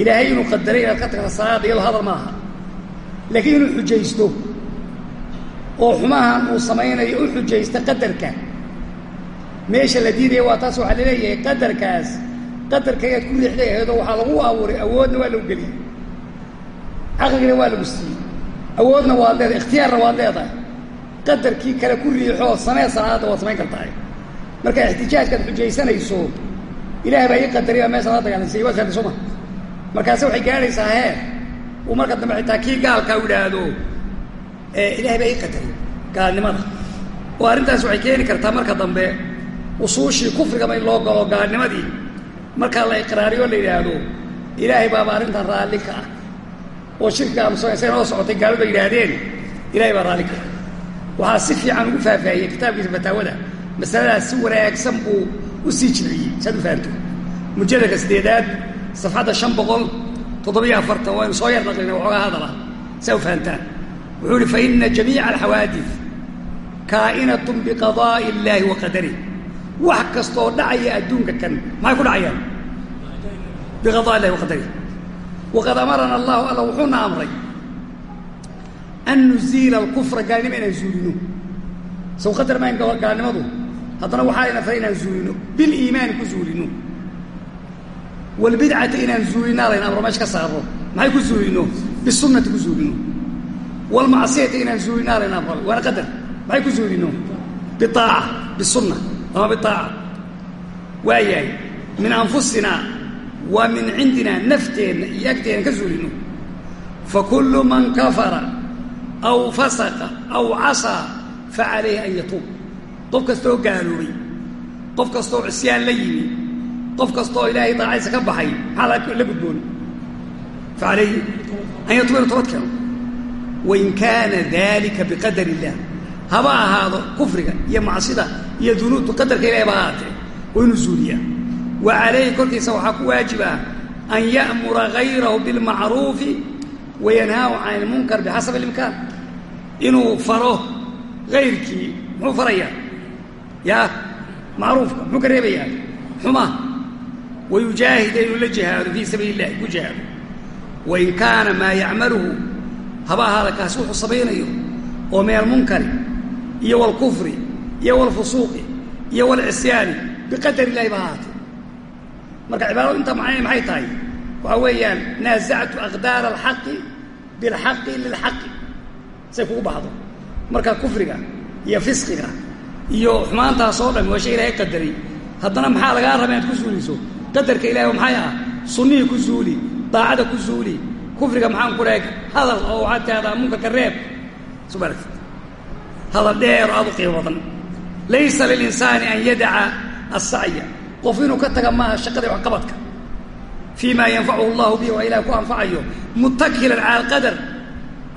ilaahay inuu qadaray ka tagta salaadda iyadoo hadal ma aha. Laakiin inuu xujaysto oo xumahan uu samaynayo u xujaysta qadarka. Meesha la diidaya waa taas waxaa la leeyahay qadarkaas qadarkaygaad ku riixday ahaydoo waxaa lagu abuuray awoodna waa lagu geliyey. Caqligina waa lagu siiyey. Awoodna waad leedahay ikhtiyaarna waad leedahay. Qadarkii kale ku riixoo samee salaadda waad samayn kartahay marka ixtijaajkaad xujaysanayso ilaah baa ii qadaray baa meesha lala dagaalansiiyey waad fahatay soo ma. Markaase waxay gaadhaysaa heer uu marka dambe xitaa kii gaalkaa u idhaahdo ilaah baa ii qadaray gaalnimada. Oo arrintaas waxay keeni kartaa marka dambe usuushii kufrigaba in loo galo gaalnimadii markaa la iqraariyo la yidhaahdo ilaahay baaba arrintan raalli ka ah. Oo shirkiga amsa noo socotay gaaladu yidhaahdeen ilahay baa raalli ka ah. Waxaa si fiican ugu faahfaahiyey kitaabkiisa fataawada. Masaladaas si wanaagsan buu u sii jilciyey saad u fahamto. Mujalladka siddeedaad safxadda shan boqol toddobiyo afartan waynu soo yar naqlina waxoogaa hadal saa u fahamtaan. Wuxuu ihi fa ina jamiica alxawaadif kaa'inatun biqadaa'i illaahi wa wax kastooo dhacaya adduunka kan. Maxay ku dhacayaan? Biqadaa illahi wa qadarih waqad amarana allahu alla wuxuuna amray an nuziila alkufra gaalnimo inaan zuulino. Saw qadar mayn gaalnimadu? Haddana waxaa layna faray inaan zuulino. Biliimaani ku zuulino. Waalbidcata inaan zuulinaa layna amro meesha ka saarno maxay ku zuulino? Bisunnati ku zuulino. Waalmacsiyata inaan zuulinaa layna amro. Waana qadar. Maxay ku zuulino? Biaaca bisunna ama biaaca waayahay min anfusina waa min cindina nafteenna iyo agteenna ka zuulino fakullu man kafara aw fasaqa aw casaa fa calayhi an yatuub qof kastooo gaaloobay qof kastooo cisyaan la yimi qof kastooo ilaahay daacaysa ka baxay maxaa la gudboon fa alayhi an yatuba inu toobad keeno wain kaana dalika biqadar illah haba ahaado kufriga iyo macsida iyo dunuubtu qadarka ilahay ba ahaatee waa inuu zuuliyaa wa calayhi korkiisa waxaa ku waajib an ya'mura gayrahu bilmacruufi wayanhaahu can ilmunkar bixasab ilimkaan inuu faro gayrkii muxuu farayaa? Yaa macruufka muxuu ka reebayaa? Xumaa. Wayujaahida inuu la jihaado fii sabiili illahi ku jihaado. Wain kaana maa haba ahaada kaasi wuxuu oo min almunkari iyo waalkufri iyo waalfusuuqi iyo waalcisyaani biqadar illahi ba ahaatee marka cibaadadu intaa macnayn maxay tahay? Waxaa weeyaan naasactu aqdaara alxaqi bilxaqi lilxaqi. Say kugu baxdo marka kufriga iyo fisqiga iyo xumaantaas oo dhami waa shay ilahay qadaray haddana maxaa lagaa raba inaad ku suuliso? Qadarka ilahi oo maxay ah? Sunnihii ku suuli daacada ku suuli kufriga maxaan ku leeg hadal oo waxaad tahdaa munkarka reeb. Subark hadal dheer oo aad u qiimo badan laysa lilinsaani an yadaca assacya qof inuu ka taga maaha shaqada waxqabadka. Fii maa yanfacuhu allahu bihi waa ilaah ku anfacayo. Mutakilan cala alqadar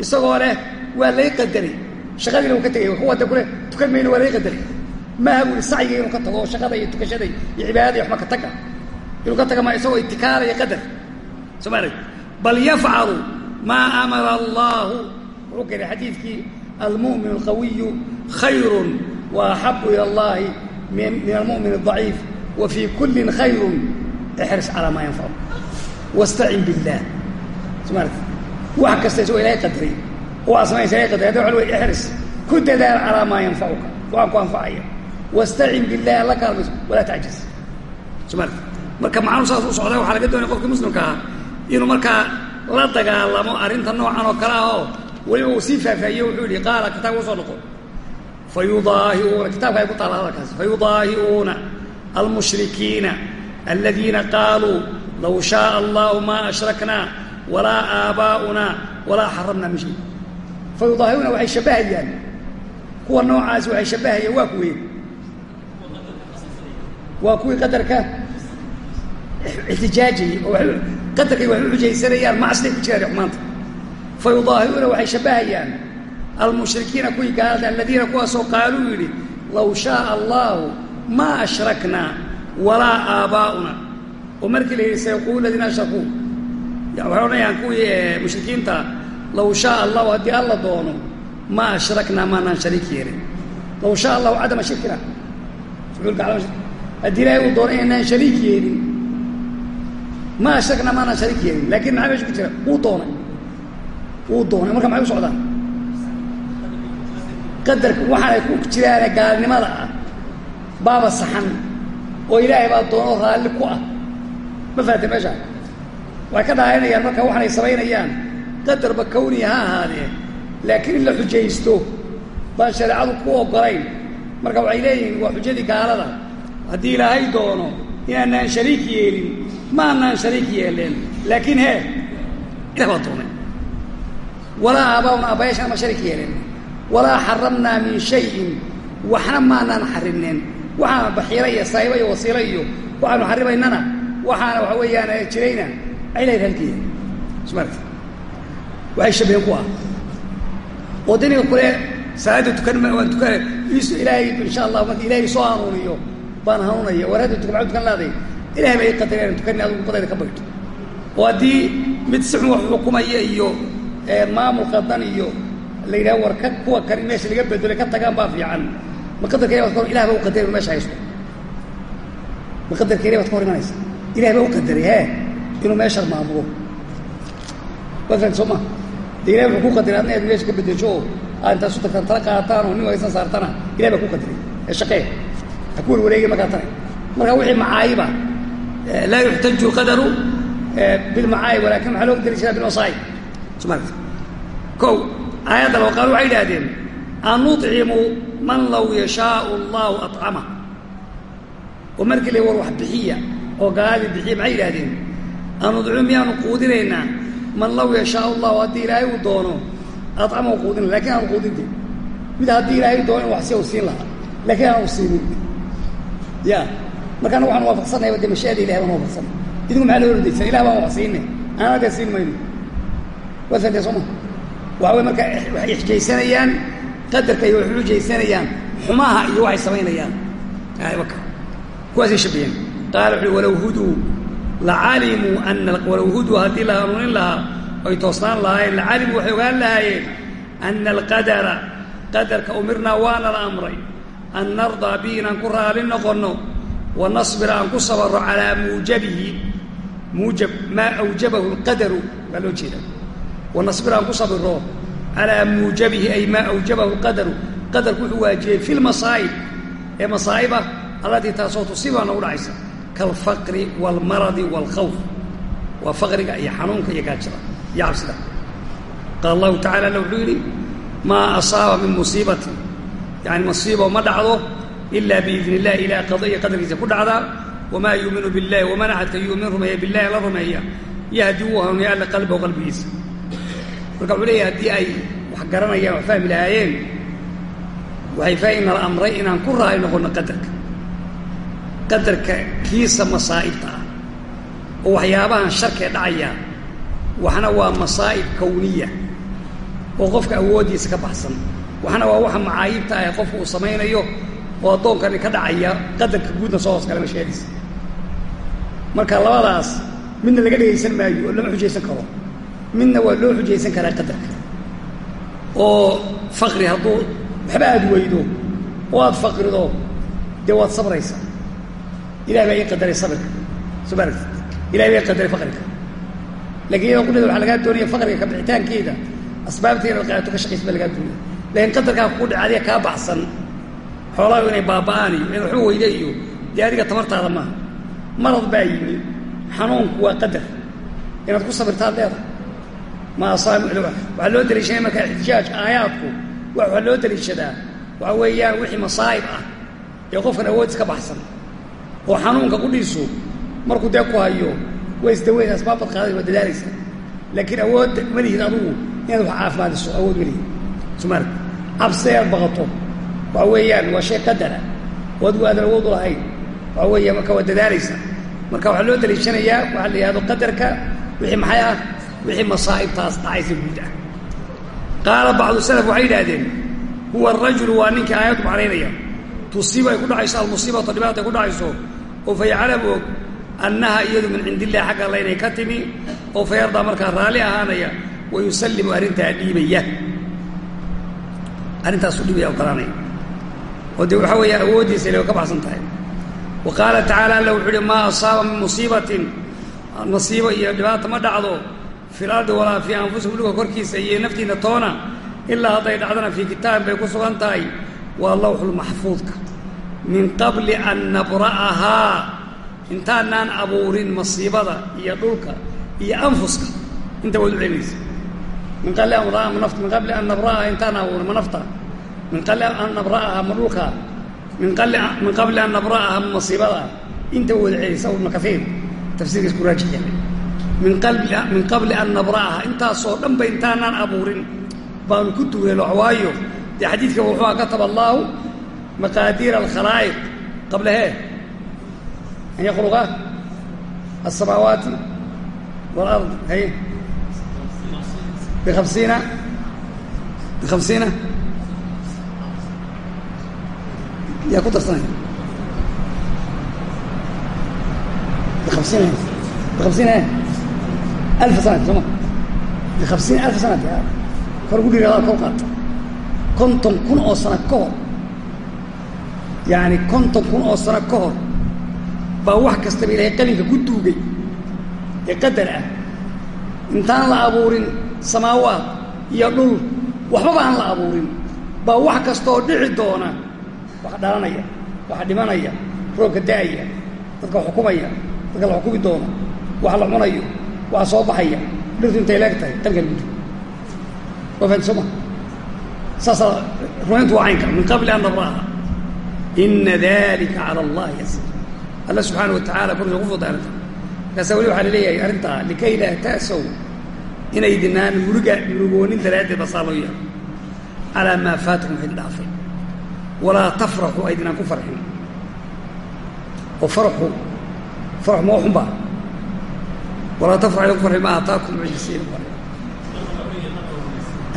isagoo leh waa lay qadaray shaqadiina uu ka tegay kuwada kule tukan mayno waa lay qadaray maaha buli sacyiga inuu ka tago oo shaqada iyo tukashada iyo cibaadada iyo waxba ka taga. Inuu ka taga maa isagoo itikaalaya qadar. Soo ma arag bal yafcalu maa amara allahu. Wuxuu keenay xadiidkii almu'min alqawiyu khayrun allahi min almu'min aldaciif wa fii kullin khayrun. Ixris calaa maa yanfacu wastacin billaah soo ma arag wax kasta isagoo ilahay qadaray oo aad samaynaysa ilahay qadaray waxa wey ixris ku dadaal calaa maa yanfacuka waxaan ku anfacaya. Wastacin billahi alla kaalmayso walaa tacjiz soo ma arag marka macnuu saas u socda waxaa laga doonaya qofkii muslimka ah inuu markaa la dagaalamo arrinta noocan oo kale ah oo weliba uu sii faahfaahiye wuxuu yihi qaala kitaabka u soo noqon fa yudaahiuuna kitaabka ay ku taalla hadalkaasi fa yudaahi'uuna almushrikiina aladiina qaaluu low shaaa allahu maa ashraknaa walaa aabaa'una walaa xaramna min shay fa yudaahiuuna waxay shabbahayaan kuwa noocaasi waxay shabbahayaan waa kuwey waa kuwii qadarka ixtijaajayey oo qadarkay waxay u xujaysanayaan macsiday ku jiraan xumaanta fa yudaahiruuna waxay shabbahayaan almushrikiina kuwii gaalada aladiina kuwaasoo qaaluu yidhi low shaaa allaahu maa ashraknaa walaa aabaa'una oo markii la yidhi sayaquulu ladiina ashrakuu waxay odhanayaan kuwii mushrikiinta low shaaa allahu haddii alla doono maa ashraknaa maanaan shariik yeelin low shaaa allahu cadama shirkina haddii ilaahay uu doono inaynaan shariik yeelin ma ashrakna maanaan shariik yeelin laakiin maxaa meesha ku jira wuu doonay wuu doonay marka maxay u socdaan qadarka waxaanay ku jiraane gaalnimada ah. Baaba saxan oo ilaahay baa doono raalli ku ah. Ma fahatee meesha? Waxay ka dhaalinayaan marka waxaanay samaynayaan qadarba kawniya ha ahaadee laakiin in la xujaysto baan shareecadu ku ogolayn marka waxay leeyihiin waa xujadii gaalada. Haddii ilaahay doono inaanaan shariik yeelin maanaan shariik yeeleen laakiin hee ilah baa doonay. Walaa aabaa'una aabbayaashaan ma shariik yeelen walaa xaramnaa min shayin waxna maanaan xarimneen waxaana baxiiro iyo saahibo iyo wasiilo iyo waxaanu xarimaynana waxaana waxa weeyaan jirayna aylahayd halkeeda smarta waxay shabaheen ku ah. Oo kule salaada tukan waan tukan. Ilaahay insha allah marka ilaahay soo hanuuniyo baan hanuunaya war hadda tukan maxaa tukan laaday ilahay baa ii qadaray inaan badayda ka baydho oo haddii mid si xun wax xukumaya iyo maamul qadan iyo la yidhaha ka kuwa kan meesha laga bedelay ka tagaan baa fiican. Ma qadarka ilah baad ka hor ilah baa u qadaray meesha haysto ma qadarka baad ka hor imanaysa. Ilahay baa u qadaray hee? Inuu meeshan maamulo. Waa fahamti soo ma? De wuxuu ku qadaray adna aad meesha ka bedesho oo aad intaasu tagtaan tala qaataan oo nin waysan saartana ilahay baa ku qadaray. Ee shaqee ha ku warwareegi markaa tana marka wixii macaayiba laa yuxtaju qadaru bilmacaayib walakin waxaa loo deli jiraa bilmasaayib soo maaragta kow aayadda laba qaal waxay idhahdeen an man law yashaau allahu acama oo markii la war wax bixiya oo gaaladii bixiya maxay yidhahdeen an nudcimu miyaanu man law yashaau allahu haddii ilaahay uu doono acamahu quudina laakiin aanu quudinte mid haddii ilaahay doono in wax si u siin lahaa lakiin aanu siinin. Ya marka anagu waxaan waafaqsanaya de mashiada ilahay baan waafaqsanay idinku maxaa loo ordaysan ilah baan wax aanaa dee siin mayno. Waad fahanteen soo waxa wey marka waxay ixjaysanayaan qadarka iyo waxay xujaysanayaan xumaha iyo waxay samaynayaan. Kuwaasay shabiyeen qaala wuxu walow huduu lacalimuu ana walow huduu haddii la hanuunin lahaa oy toosnaan lahaayeen lacalimuu waxay ogaan lahaayeen ana alqadara qadarka umirnaa waana la amray an nardaa bi inaan ku raali noqonno wa nasbira aan ku sabarro calaa muujabihi muujab maa awjabahu alqadaru baa loo jeeda wa nasbira aan ku sabiro calaa muujabihi ay maa awjabahu alqadaru qadarku wuxuu waajibay fi lmasaa'ib ee masaa'ibah allatii taasoo tusiibaa nagu dhacaysa kaalfaqri waalmaradi waalkhawf waa faqriga iyo xanuunka iyo gaajada iyo cabsida qaala allahu tacala alla wuxuu yidhi maa asaaba min musiibatin yani masiibo ma dhacdo ila biidn illahi ilaah qada iyo qadarkiisa ku dhacdaa wamaa yuuminu billahi waman axadka yuumin rumeeya billahi la rumeeya yahdi uu hanuuniya alla qalbahu qalbigiisa marka wuxuu leeyahy haddii ay wax garanayaan wax fahmi lahaayeen waxay faaina la amray inaan ku raali noqono qadarka. Qadarka kiisa masaa'ibta ah oo waxyaabahan sharkee dhacaya waxna waa masaa'ib kawniya oo qofka awooddiisa ka baxsan. Waxna waa waxa macaayibta ah ee qofka uu samaynayo oo addoonkani ka dhacaya qadarka guudna soo hoos gala mashaadiisa marka labadaas midna laga dhegaysan maayo oo lama xujaysan karo midna waa loo xujaysan karaa qadarka oo faqri hadduu waxba aad weydo oo aad faqrido dee waad sabraysaa. Ilahi baa ii qadaray sabirka soo ilahi baa ii qadaray faqriga. Lakiin iyadoo qudheeda waxaa lagaa doonaya faqriga ka bixitaankeeda asbaabta qaato ka shaqaysa baa lagaa doonaya. Laakiin qadarkaa ku dhica adiga kaa baxsan xoolaagu inay baaba'aan iyo inaad waxba weyda iyo dee adiga tamartaada maaha. Marad baa yimi xanuunku waa qadar. Inaad ku sabirtaad leedahay ma waxaa loo daliishanaya marka ixtijaaj aayaadku. Waxaa loo daliishadaa waxa weeyaan wixii masaa'ib ah. Ee qofkan awoodis ka baxsan. Oo xanuunka qudhiisu markuu dee ku hayo waa isdaweyn asbaabad qaaday waa dadaalaysa. Laakiin awood ma lihid adugu inaad wax caafimaadiso awood ma lihid. Sumar cabsi baqato. Waxa weeyaan waa shay qadara oo adigu awood u lahayn waxa weeya marka waa dadaalaysa. Marka waxaa loo daliishanayaa waxaa la yihahdo qadarka wixii maxay ah wixii masaa'ibtaas dhacaysa guud ah. Qaala bacdu salaf waxay yidhaahdeen huwa arajulu waa ninkii aayaddu macnaynaya tusiiba ay ku dhacayso almusiibatu dhibaata ay ku dhacayso oo fa yaclamu og annaha iyadu min cindi illahi xagga alla inay ka timi oo fa yardaa markaa raalli ahaanaya wa yusallimu arrintaa dhiibaya. Arrintaasu dhiibaya ogolaanaya oo dee waxaa weeya awooddiisa ila ka baxsan tahay. Wa iyo dhibaata ma dhacdo fi lardi walaa fii anfusikum dhulka korkiisa iyo naftiinna toona ilaa hadday dhacdana fii kitaabin bay ku sugan tahay waa lawxulmaxfuudka min qabli an nabra'ahaa intaanaan abuurin masiibada iyo dhulka iyo anfuska. Inta waad u celinaysa. Min min qabli an nabra'ahaa intaan abuurin ma nafta. Min qabli an nabra'ahaa ma dhulka. Min qabli an nabra'ahaa ma masiibada. Inta wada celinaysa ibnu kaiir tafsiirkiis ku raajix min qabli an nabra'ahaa intaasoo dhan ba intaanaan abuurin. Baanu ku dugnay waayo. Dee xadiidka wuxuu a kataba allaahu maqaadiira alkhalaa'iq. Qabla hee an yakhluqa alsamaawaati walard. Haye bihamsiina bihamsiina yaa ku darsanaya bihamsiina bihamsiina alfa sanati sooma bihamsiina alfa sanati kor ugu dhiirada kor qaata konton kun oo sano ka hor yacani konton kun oo sano ka hor baa wax kastaba ilaahay qalinka ku duugay ee qadar ah intaan la abuurin samaawaad iyo dhul waxbaba aan la abuurin baa wax kastaoo dhici doona wax dhalanaya wax dhimanaya roogka da'aya dadka xukumaya dadka la xukumi doona wax la cunayo wax soo baxaya. Dhirtu intay leeg tahay lagu duugay waa fahanti soo ma. Saasaa rumayntu waa caynka. Min qabli an nabra'aha ina dalika cala allahi yasiir alla subxaana wa tacala korkiisa ku fuday arrinta. Markaasaa weli waxaa la leeyahay arrintaa likay laa ta'sow inaydinaan muruga murugoonin daraaddeed basaa loo yahay calaa maa faatakum waxaydin dhaafay walaa tafraxu aydinaan ku farxin. Oo farxu farxu ma waxun baa walaa ku farxin ma aataakum mucjisiina farxin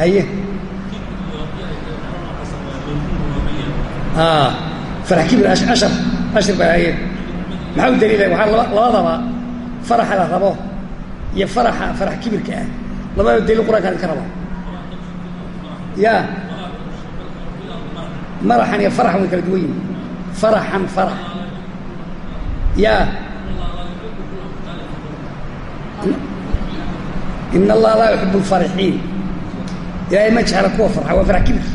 haye farax kibir ashar ashir baa haye maxaa u daliilaya waxaa labadaba faraxa la rabo iyo faraxa farax kibirka ah labadaba daliil qur'anka idinka raba ya maraxan iyo faraxan way kala duwan yihiin faraxan farax ya in allaha laa yuxib alfarixiin ilaahay ma jecla kuwa farxa waa farax kibir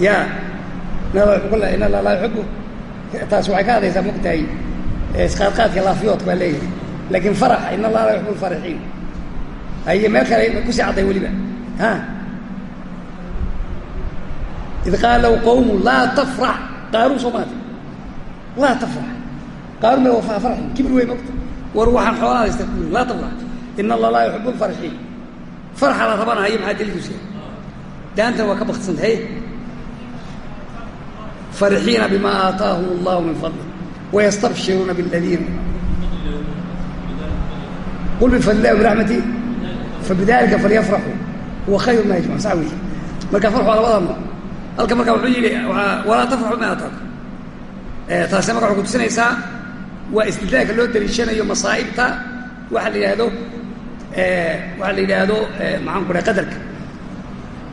ya in allah laa yuxibu taas waxay ka hadlaysaa mogtahay isqaadqaadka laafiyoodka baa leeyahay laakiin farax in allaha laa yuxib alfarixiin haye meel kale ku sii cadday weliba ha id qaala lahu qawmu laa tafrax qaaruun soo maata laa tafrax qaaruun ba waa farxin kibir wey mogta war waxaan xoolaa haysta in allah laa yuxibu alfarixiin farxa la rabana haye maxaa daliilkiisu yahay daantana waa ka baktisanta haye farixiina bima aataahum allahu min fadli wayastabshiruuna biladiina qul bifadli illahi biraxmati fabidalika falyafraxuu huwa khayru ma yajmac saa marka farxu waa labada halka marka wuxuu yidhi walaa tafraxu bima aataakum taasi marka waxay kutusinaysaa waa istidlaalka loo daliishanayo masaa'ibta waxa la yidhaahdo waxaa la yidhaahdo maxaan ku dhahay qadarka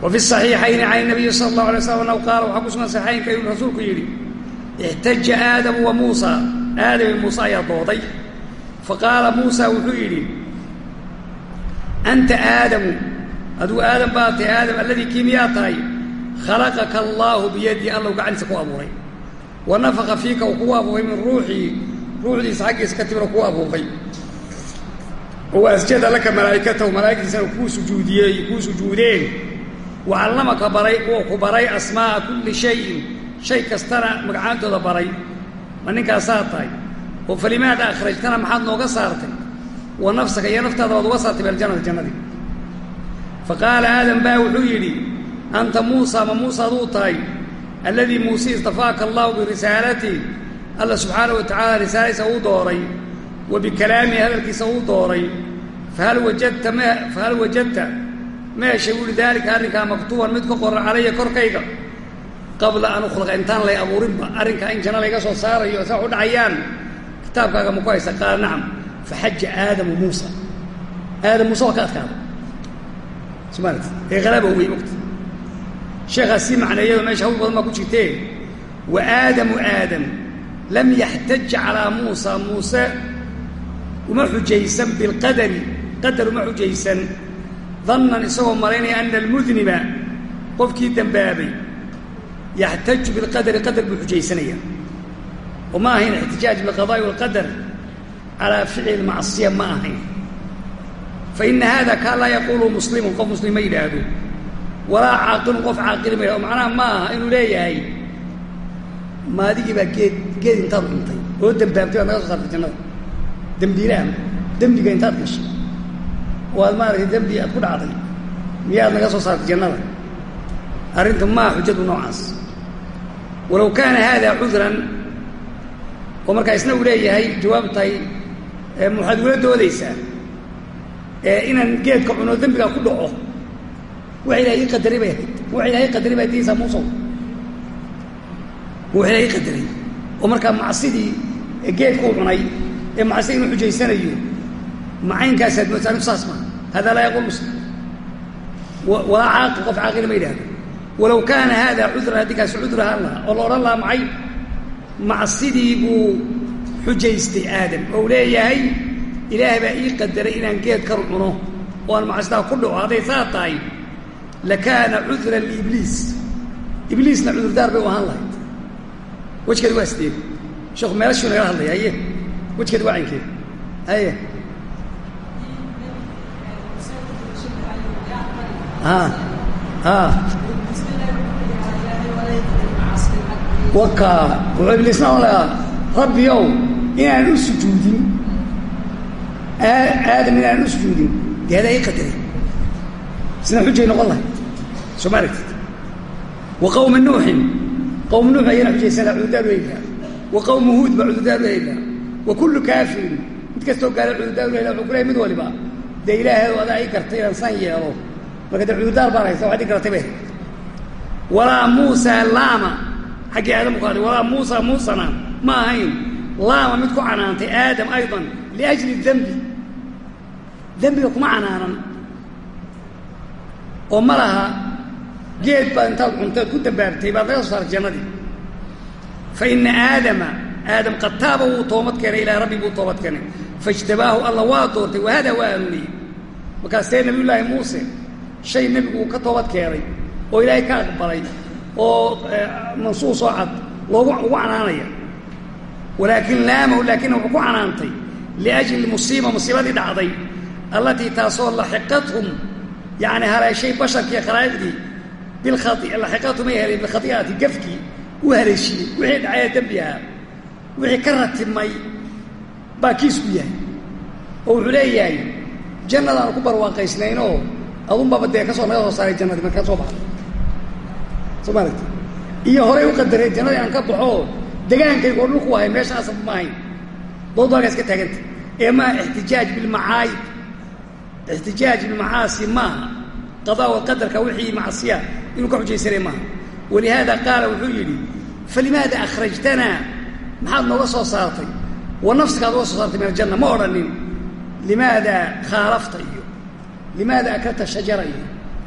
wa fi الصaxiixayni can الnabiyi salى الlahu alay slam annahu qaala waxaa ku sugan saxiixaynka inuu rasuulku yidhi ixtaja aadamu wa muusa aadam iyo muuse ayaa dooday faqaala muusa wuxuu yidhi anta aadamu aduu aadam baa tahay aadam alladii kii miyaa tahay khalaqaka allaahu biyadii allow gacantiisa ku abuuray wa nafaqa fiika uu kugu abuuray min ruuxii ruuxdiisa xaggiisa ka timiro kuu abuuray wa asjada laka malaa'ikatahu malaa'igtiisana kuu sujuudiyey kuu sujuudeen. Wa callamaka baray ku baray asmaa'a kulli shayin. Shay kastana magacaantooda baray. Ma ninkaasaa tahay? Oo falimaada akhrajtana maxaad nooga saartay? Wa nafsaka iyo naftaada waad uga saartay bialjannati jannadii. Fa qaala aadam baa wuxuu yidhi anta muusa ma muuse aduu tahay? Alladii muuse istafaaka allahu birisaalatihi alla subxaanahu wa tacaala risaaladiisa uu dooray wa bikalaamihi hadalkiisa uu dooray fahal wajadta m fahal wajadta ma heshay wuuhi daalika arrinkaa maktuuban mid ka qoran calaya korkayga qabla an ukhlaqa intaan lay abuurinba arrinkaa in janno layga soo saarayo saa u dhacayaan kitaabkaaga ma ku haysa qaala nacam faxaja aadamu muusa aadam muuse waa ka adkaada somalit ee halaaba wey ogta sheekhaas sii macneeyado meesha hawl badan baa ku jirtee wa aadamu aadam lam yaxtaj calaa muusa muuse uma xujaysan bilqadari qadar uma xujaysan. Dannan isagoo malaynaya ana almudniba qofkii dembaabay yaxtaju bilqadari qadar buu xujaysanaya. Oo ma ahayn ixtijaaj bilqadaa'i walqadar calaa ficli macsiya ma ahayn. Fa ina hada kaa laa yaquulu muslimun qof muslim ma yidhaahdo. Walaa caaqilun qof caaqili ma yidhahdo macnaha ma aha inuu leeyahay maadigii baa geed geed intaad cuntay oo dembaabtay baad naga soo saartay jannada. Dembiilaha dembiga intaad gashay oo aad maaragtay dembi aad ku dhacday miyaad naga soo saartay jannada? Arrinta maa xujadu noocaas? Walow kaana haada cudran oo markaa isna uu leeyahay jawaab tahay waxaad ugula doodaysaa inaan geedka cuno dembigaa ku dhaco wax ilahay ii qadaray bay ahayd. Wax ilahay qadaray baa diisaa muusow. Wax ilahay ii qadaray. Oo markaa macsidii geedkuu cunay ee macsida inuu xujaysanayo macaynkaasaad mootaa anigu saas maa hada laa yaquul muslim walaa caaqil qof caaqila ma yidhahdo walow kaana haada cudran haddii kaasi cudur ahaan lahaa oo la odhan lahaa macay macsidii buu xujaystay aadam oo u leeyahay ilaahay baa ii qadaray inaan geed kar cuno oo aan macsidaa ku dhaco hadday saa tahay lakaana cudran liibliis ibliisna cudurdaar bay u ahaan lahayd wejkeedi waa sideed sheekhu meelashuu nagala hadlaya wejkeedi waa caynkeed haye a a waka wuxuu ibliisna rabbiyow inaan u sujuudin aadam inaan u sujuudin dee hadaa ii qadaray isna xujay noqon lahay soo ma aragtid wa qawma nuuxin qowm nuux ayana xujaysana cudurdaar heli wa qawmu huud baa cudurdaar wa kullu kaafirin mid kastoo gaala cudurdaar heli wuxuu ku lehay mid waliba dee ilaahay adaa ii gartay inaan san yeelo marka dee cudurdaar baan haysa waxaad i garatay be walaa muusaa laama. Xaggii aadam ku hadlay walaa muusa muusana ma ahayn. Laama mid ku canaantay aadam aydan liajli dembi dembiga kuma canaanan. Oo ma laha geed baad intaad cuntaad ku dambaabtay baad laga soo saaray jannadii. Fa ina aadama aadam qad taaba wuu toobad keenay ilaa rabbi buu toobad keenay. Faijtabaahu alla waa doortay wahadaa waa hanuuniyey markaasee nabiyullaahi muuse shay nebigu uu ka toobad keenay oo ilaahay ka aqbalay oo mansuus oo cad loogu ugu canaanaya. Walaakin laamahu laakin wuxuu ku canaantay liajli musiiba musiibadii dhacday allatii taasoo laxiqathum yacni haleeshay basharkii khalaa'iqdii bilailaxiqathum ay heleen bilkhadi'ati gafkii u haleeshiyey wixii dhacaya dembi ahaa wixii ka ratibmay baa kiisku yahay. Oo wuxuu leeyahay jannadaanu ku barwaaqaysnaynoo adunbaba dee ka soo naga soo saaray jannadii markaa soo baxday. Soo ma iyo horay u qadareen jannadii aan ka baxoo degaankaygu oo dhulku ahay meesha asab ma ahayn dood baa kaas ka taaganta ee maaha ixtijaaj bilmacaayib ixtijaaj bilmacaasi maaha qadaa wa qadarka wixii macsiya inuu ka xujaysanay maaha walihaada qaala wuxuu yidhi falimaada akhrajtanaa maxaad nooga soo saartay? Wa nafsikaad uga soo saartay min aljanna ma odhanin. Limaada khaalafta limaada akalta shajara iyo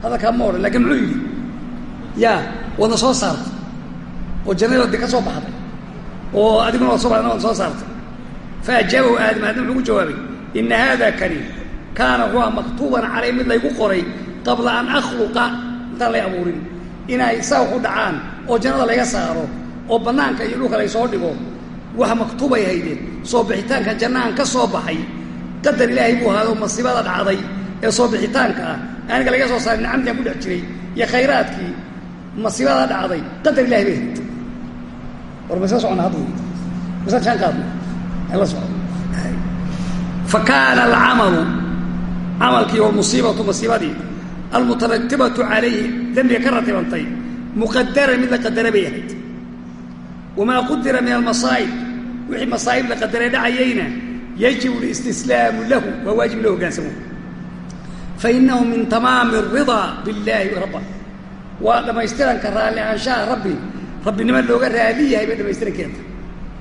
hadalkaa ma odhan lakiin muxuu yidhi yaa waadna soo saartay oo jannadii de ka soo baxday oo adiguna waad soo baxday waad soo saartay fa ajaabahu aadam aadam wuxuu ku jawaabay ina haada kani kaana huwa maktuuban calay mid laygu qoray qabla an akhluqa intaan lay abuurin inay saa ku dhacaan oo jannada layga saaro oo bannaanka iyo dhulka lay soo dhigo wax maktuubay haydeen soo bixitaanka jannahan ka soo baxay qadar ilaahay buu ahaado masiibada dhacday ee soo bixitaanka ah. Aniga laga soo saaray nicamtiaan ku dhex jiray iyo khayraadkii masiibada dhacday qadar ilahay bay hayd war masla socona hadda masla jaan qaadna la soco fa alcamalu camalkii walmusiibatu masiibadii almutaratibatu calayhi dembiga ka ratibantay muqadaran mid la qadara bay ahayd. Wamaa qudira min almasaa'ib wixii masaa'ib la qadaray dhacayayna yajibu listislaamu lahu waa waajib loo hoggaansamo fainahu min tamaami aridaa billaahi rabba waa dhammaystiranka raalli ahaanshaha rabbi rabbinimo looga raali yahay bay dhamaystirankeenta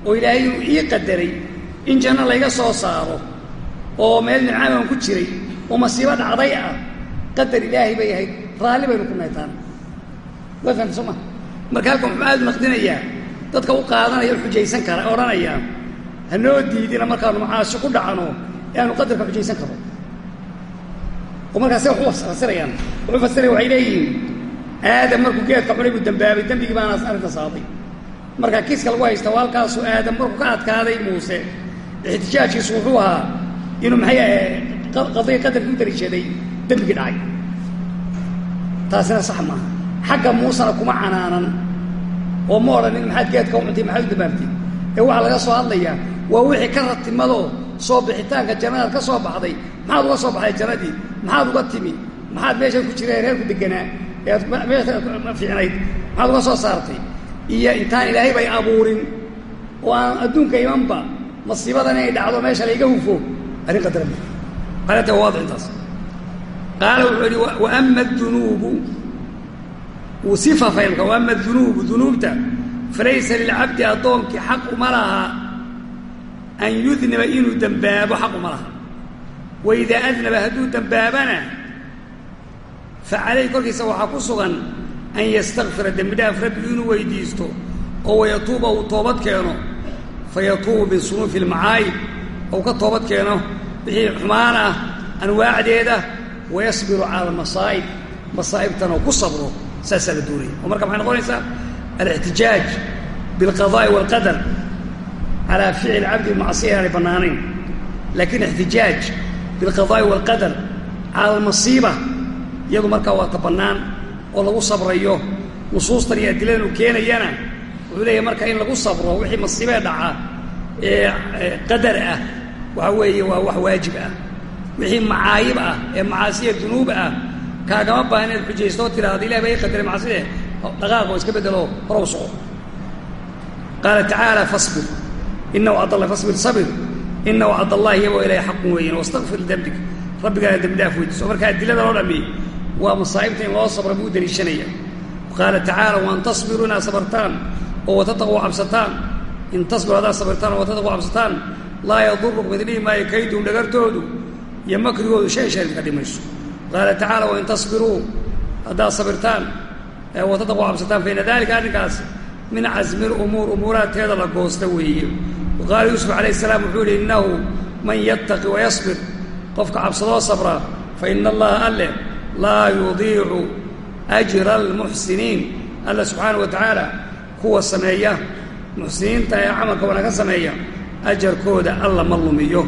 oo ilaahay inuu ii qadaray in janno layga soo saaro oo meel nimcaaman ku jiray oo masiibo dhacday ah qadar ilaahay bay ahayd raalli baynu ku naytaan waa fahamta soo ma marka halkan wuxuu aada naqdinayaa dadka u qaadanaya u xujaysan kara odhanaya hanoo diidina markaanu macaasi ku dhacno ee aanu qadarka xujaysan karno oo markaase waxu fasirayaan wuxuu fasiraya waxay leeyihiin aadam markuu geedka cunay buu dambaabay dembigii baana arrinta saaday marka kiiska lagu haysta waa halkaasu aadam markuu ka adkaaday muuse ixtijaajkiisu wuxuu ahaa inuu maxay qadiya qadarkii u dariishaday dembigii dhacay. Taasina sax maaha. Xagga muusena kuma canaanan. Oo ma odhanin maxaad geedka u cuntay maxaad u dambaabtay? Ee waxaa laga soo hadlayaa waa wixii ka ratimadoo soo bixitaanka jannadaad ka soo baxday maxaad uga soo baxday jannadii. Maxaad uga timi. Maxaad meeshan ku jireen reerku deganaa. Ee aad meesha fiicnayd. Maxaad uga soo saartay. Iyo intaan ilaahay bay abuurin. Oo aan adduunka imanba masiibadan inay dhacdo meesha layga hufo arrin qadara arrinta waa waadix intaas. Qaala wuxuu yidhi wa ama adunuubu wuu sii faafay marka wa ama adunuubu dunuubta falaysa lilcabdi addoonkii xaq uma laha. An yudniba inuu dembaabo xaq uma laha wa idaa adnaba hadduu dembaabana fa calayhi korkiisa waxaa ku sugan an yastakfira dembi dhaaf rabbigu inuu weydiisto oo wayatuuba uu toobad keeno fa yatuubu min sunuufi almacaayib ou ka toobad keeno wixii xumaan ah anwaacdeeda wayasbiru cala almasaa'ib masaa'ibtana oo ku sabro saasaa la doonaya oo marka maxay noqonaysaa alixtijaaj bilqadaa'i waalqadar calaa ficli cabdi macsiya ixtijaaj bilqadaa'i waalqadar cala almasiiba. Iyadu markaa waa ta bannaan oo lagu sabrayo. Nusuustan iyo adiladan uu keenayana wuxuu leeyahy marka in lagu sabro wixii masiibee dhaca ee qadar ah waxa weeye waa wax waajib ah. Wixii macaayib ah ee macaasiya dunuub ah kaagama baahan inaad xujaysto oo tiraahdo ilah baa ii qadaray macside dhaqaaq oo iska beddelo horow soco ina wacd allahi yabo ilahay xaqun weeyin wastakfir lidembig rabbigaana dembi dhaaf weydiiso marka adilada loo dhami waa masaa'ibta in loo sabra buu u daliishanaya qaala tacaala waan tasbiruu inaad sabartaan oo watataquu cabsataan in tasbiru haddaad sabirtaan oo watataquu cabsataan laa yadurukum idin dhihi maayo kaydum dhagartoodu iyo makrigoodu shay shay idinka dhimayso qaala tacaala wain tasbiruu haddaad sabirtaan watataquu cabsataan fa ina dalika arrinkaas min casmi lumuur umuuraadteeda la goosta weeye qaala yuusuf calayh salaam wuxuu yidhi innahu man yattaqi wayasbir qofka cabsadoo sabra fa ina allaha alle laa yudiicu ajra almuxsiniin alla subxaana wa tacaala kuwa sameeya muxsiniinta ee camalka wanaga sameeya ajarkooda alla ma lumiyo.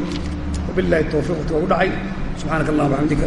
Wabillahi towfiiq wati waa u dhacay. Subxaanaka allah waxamdika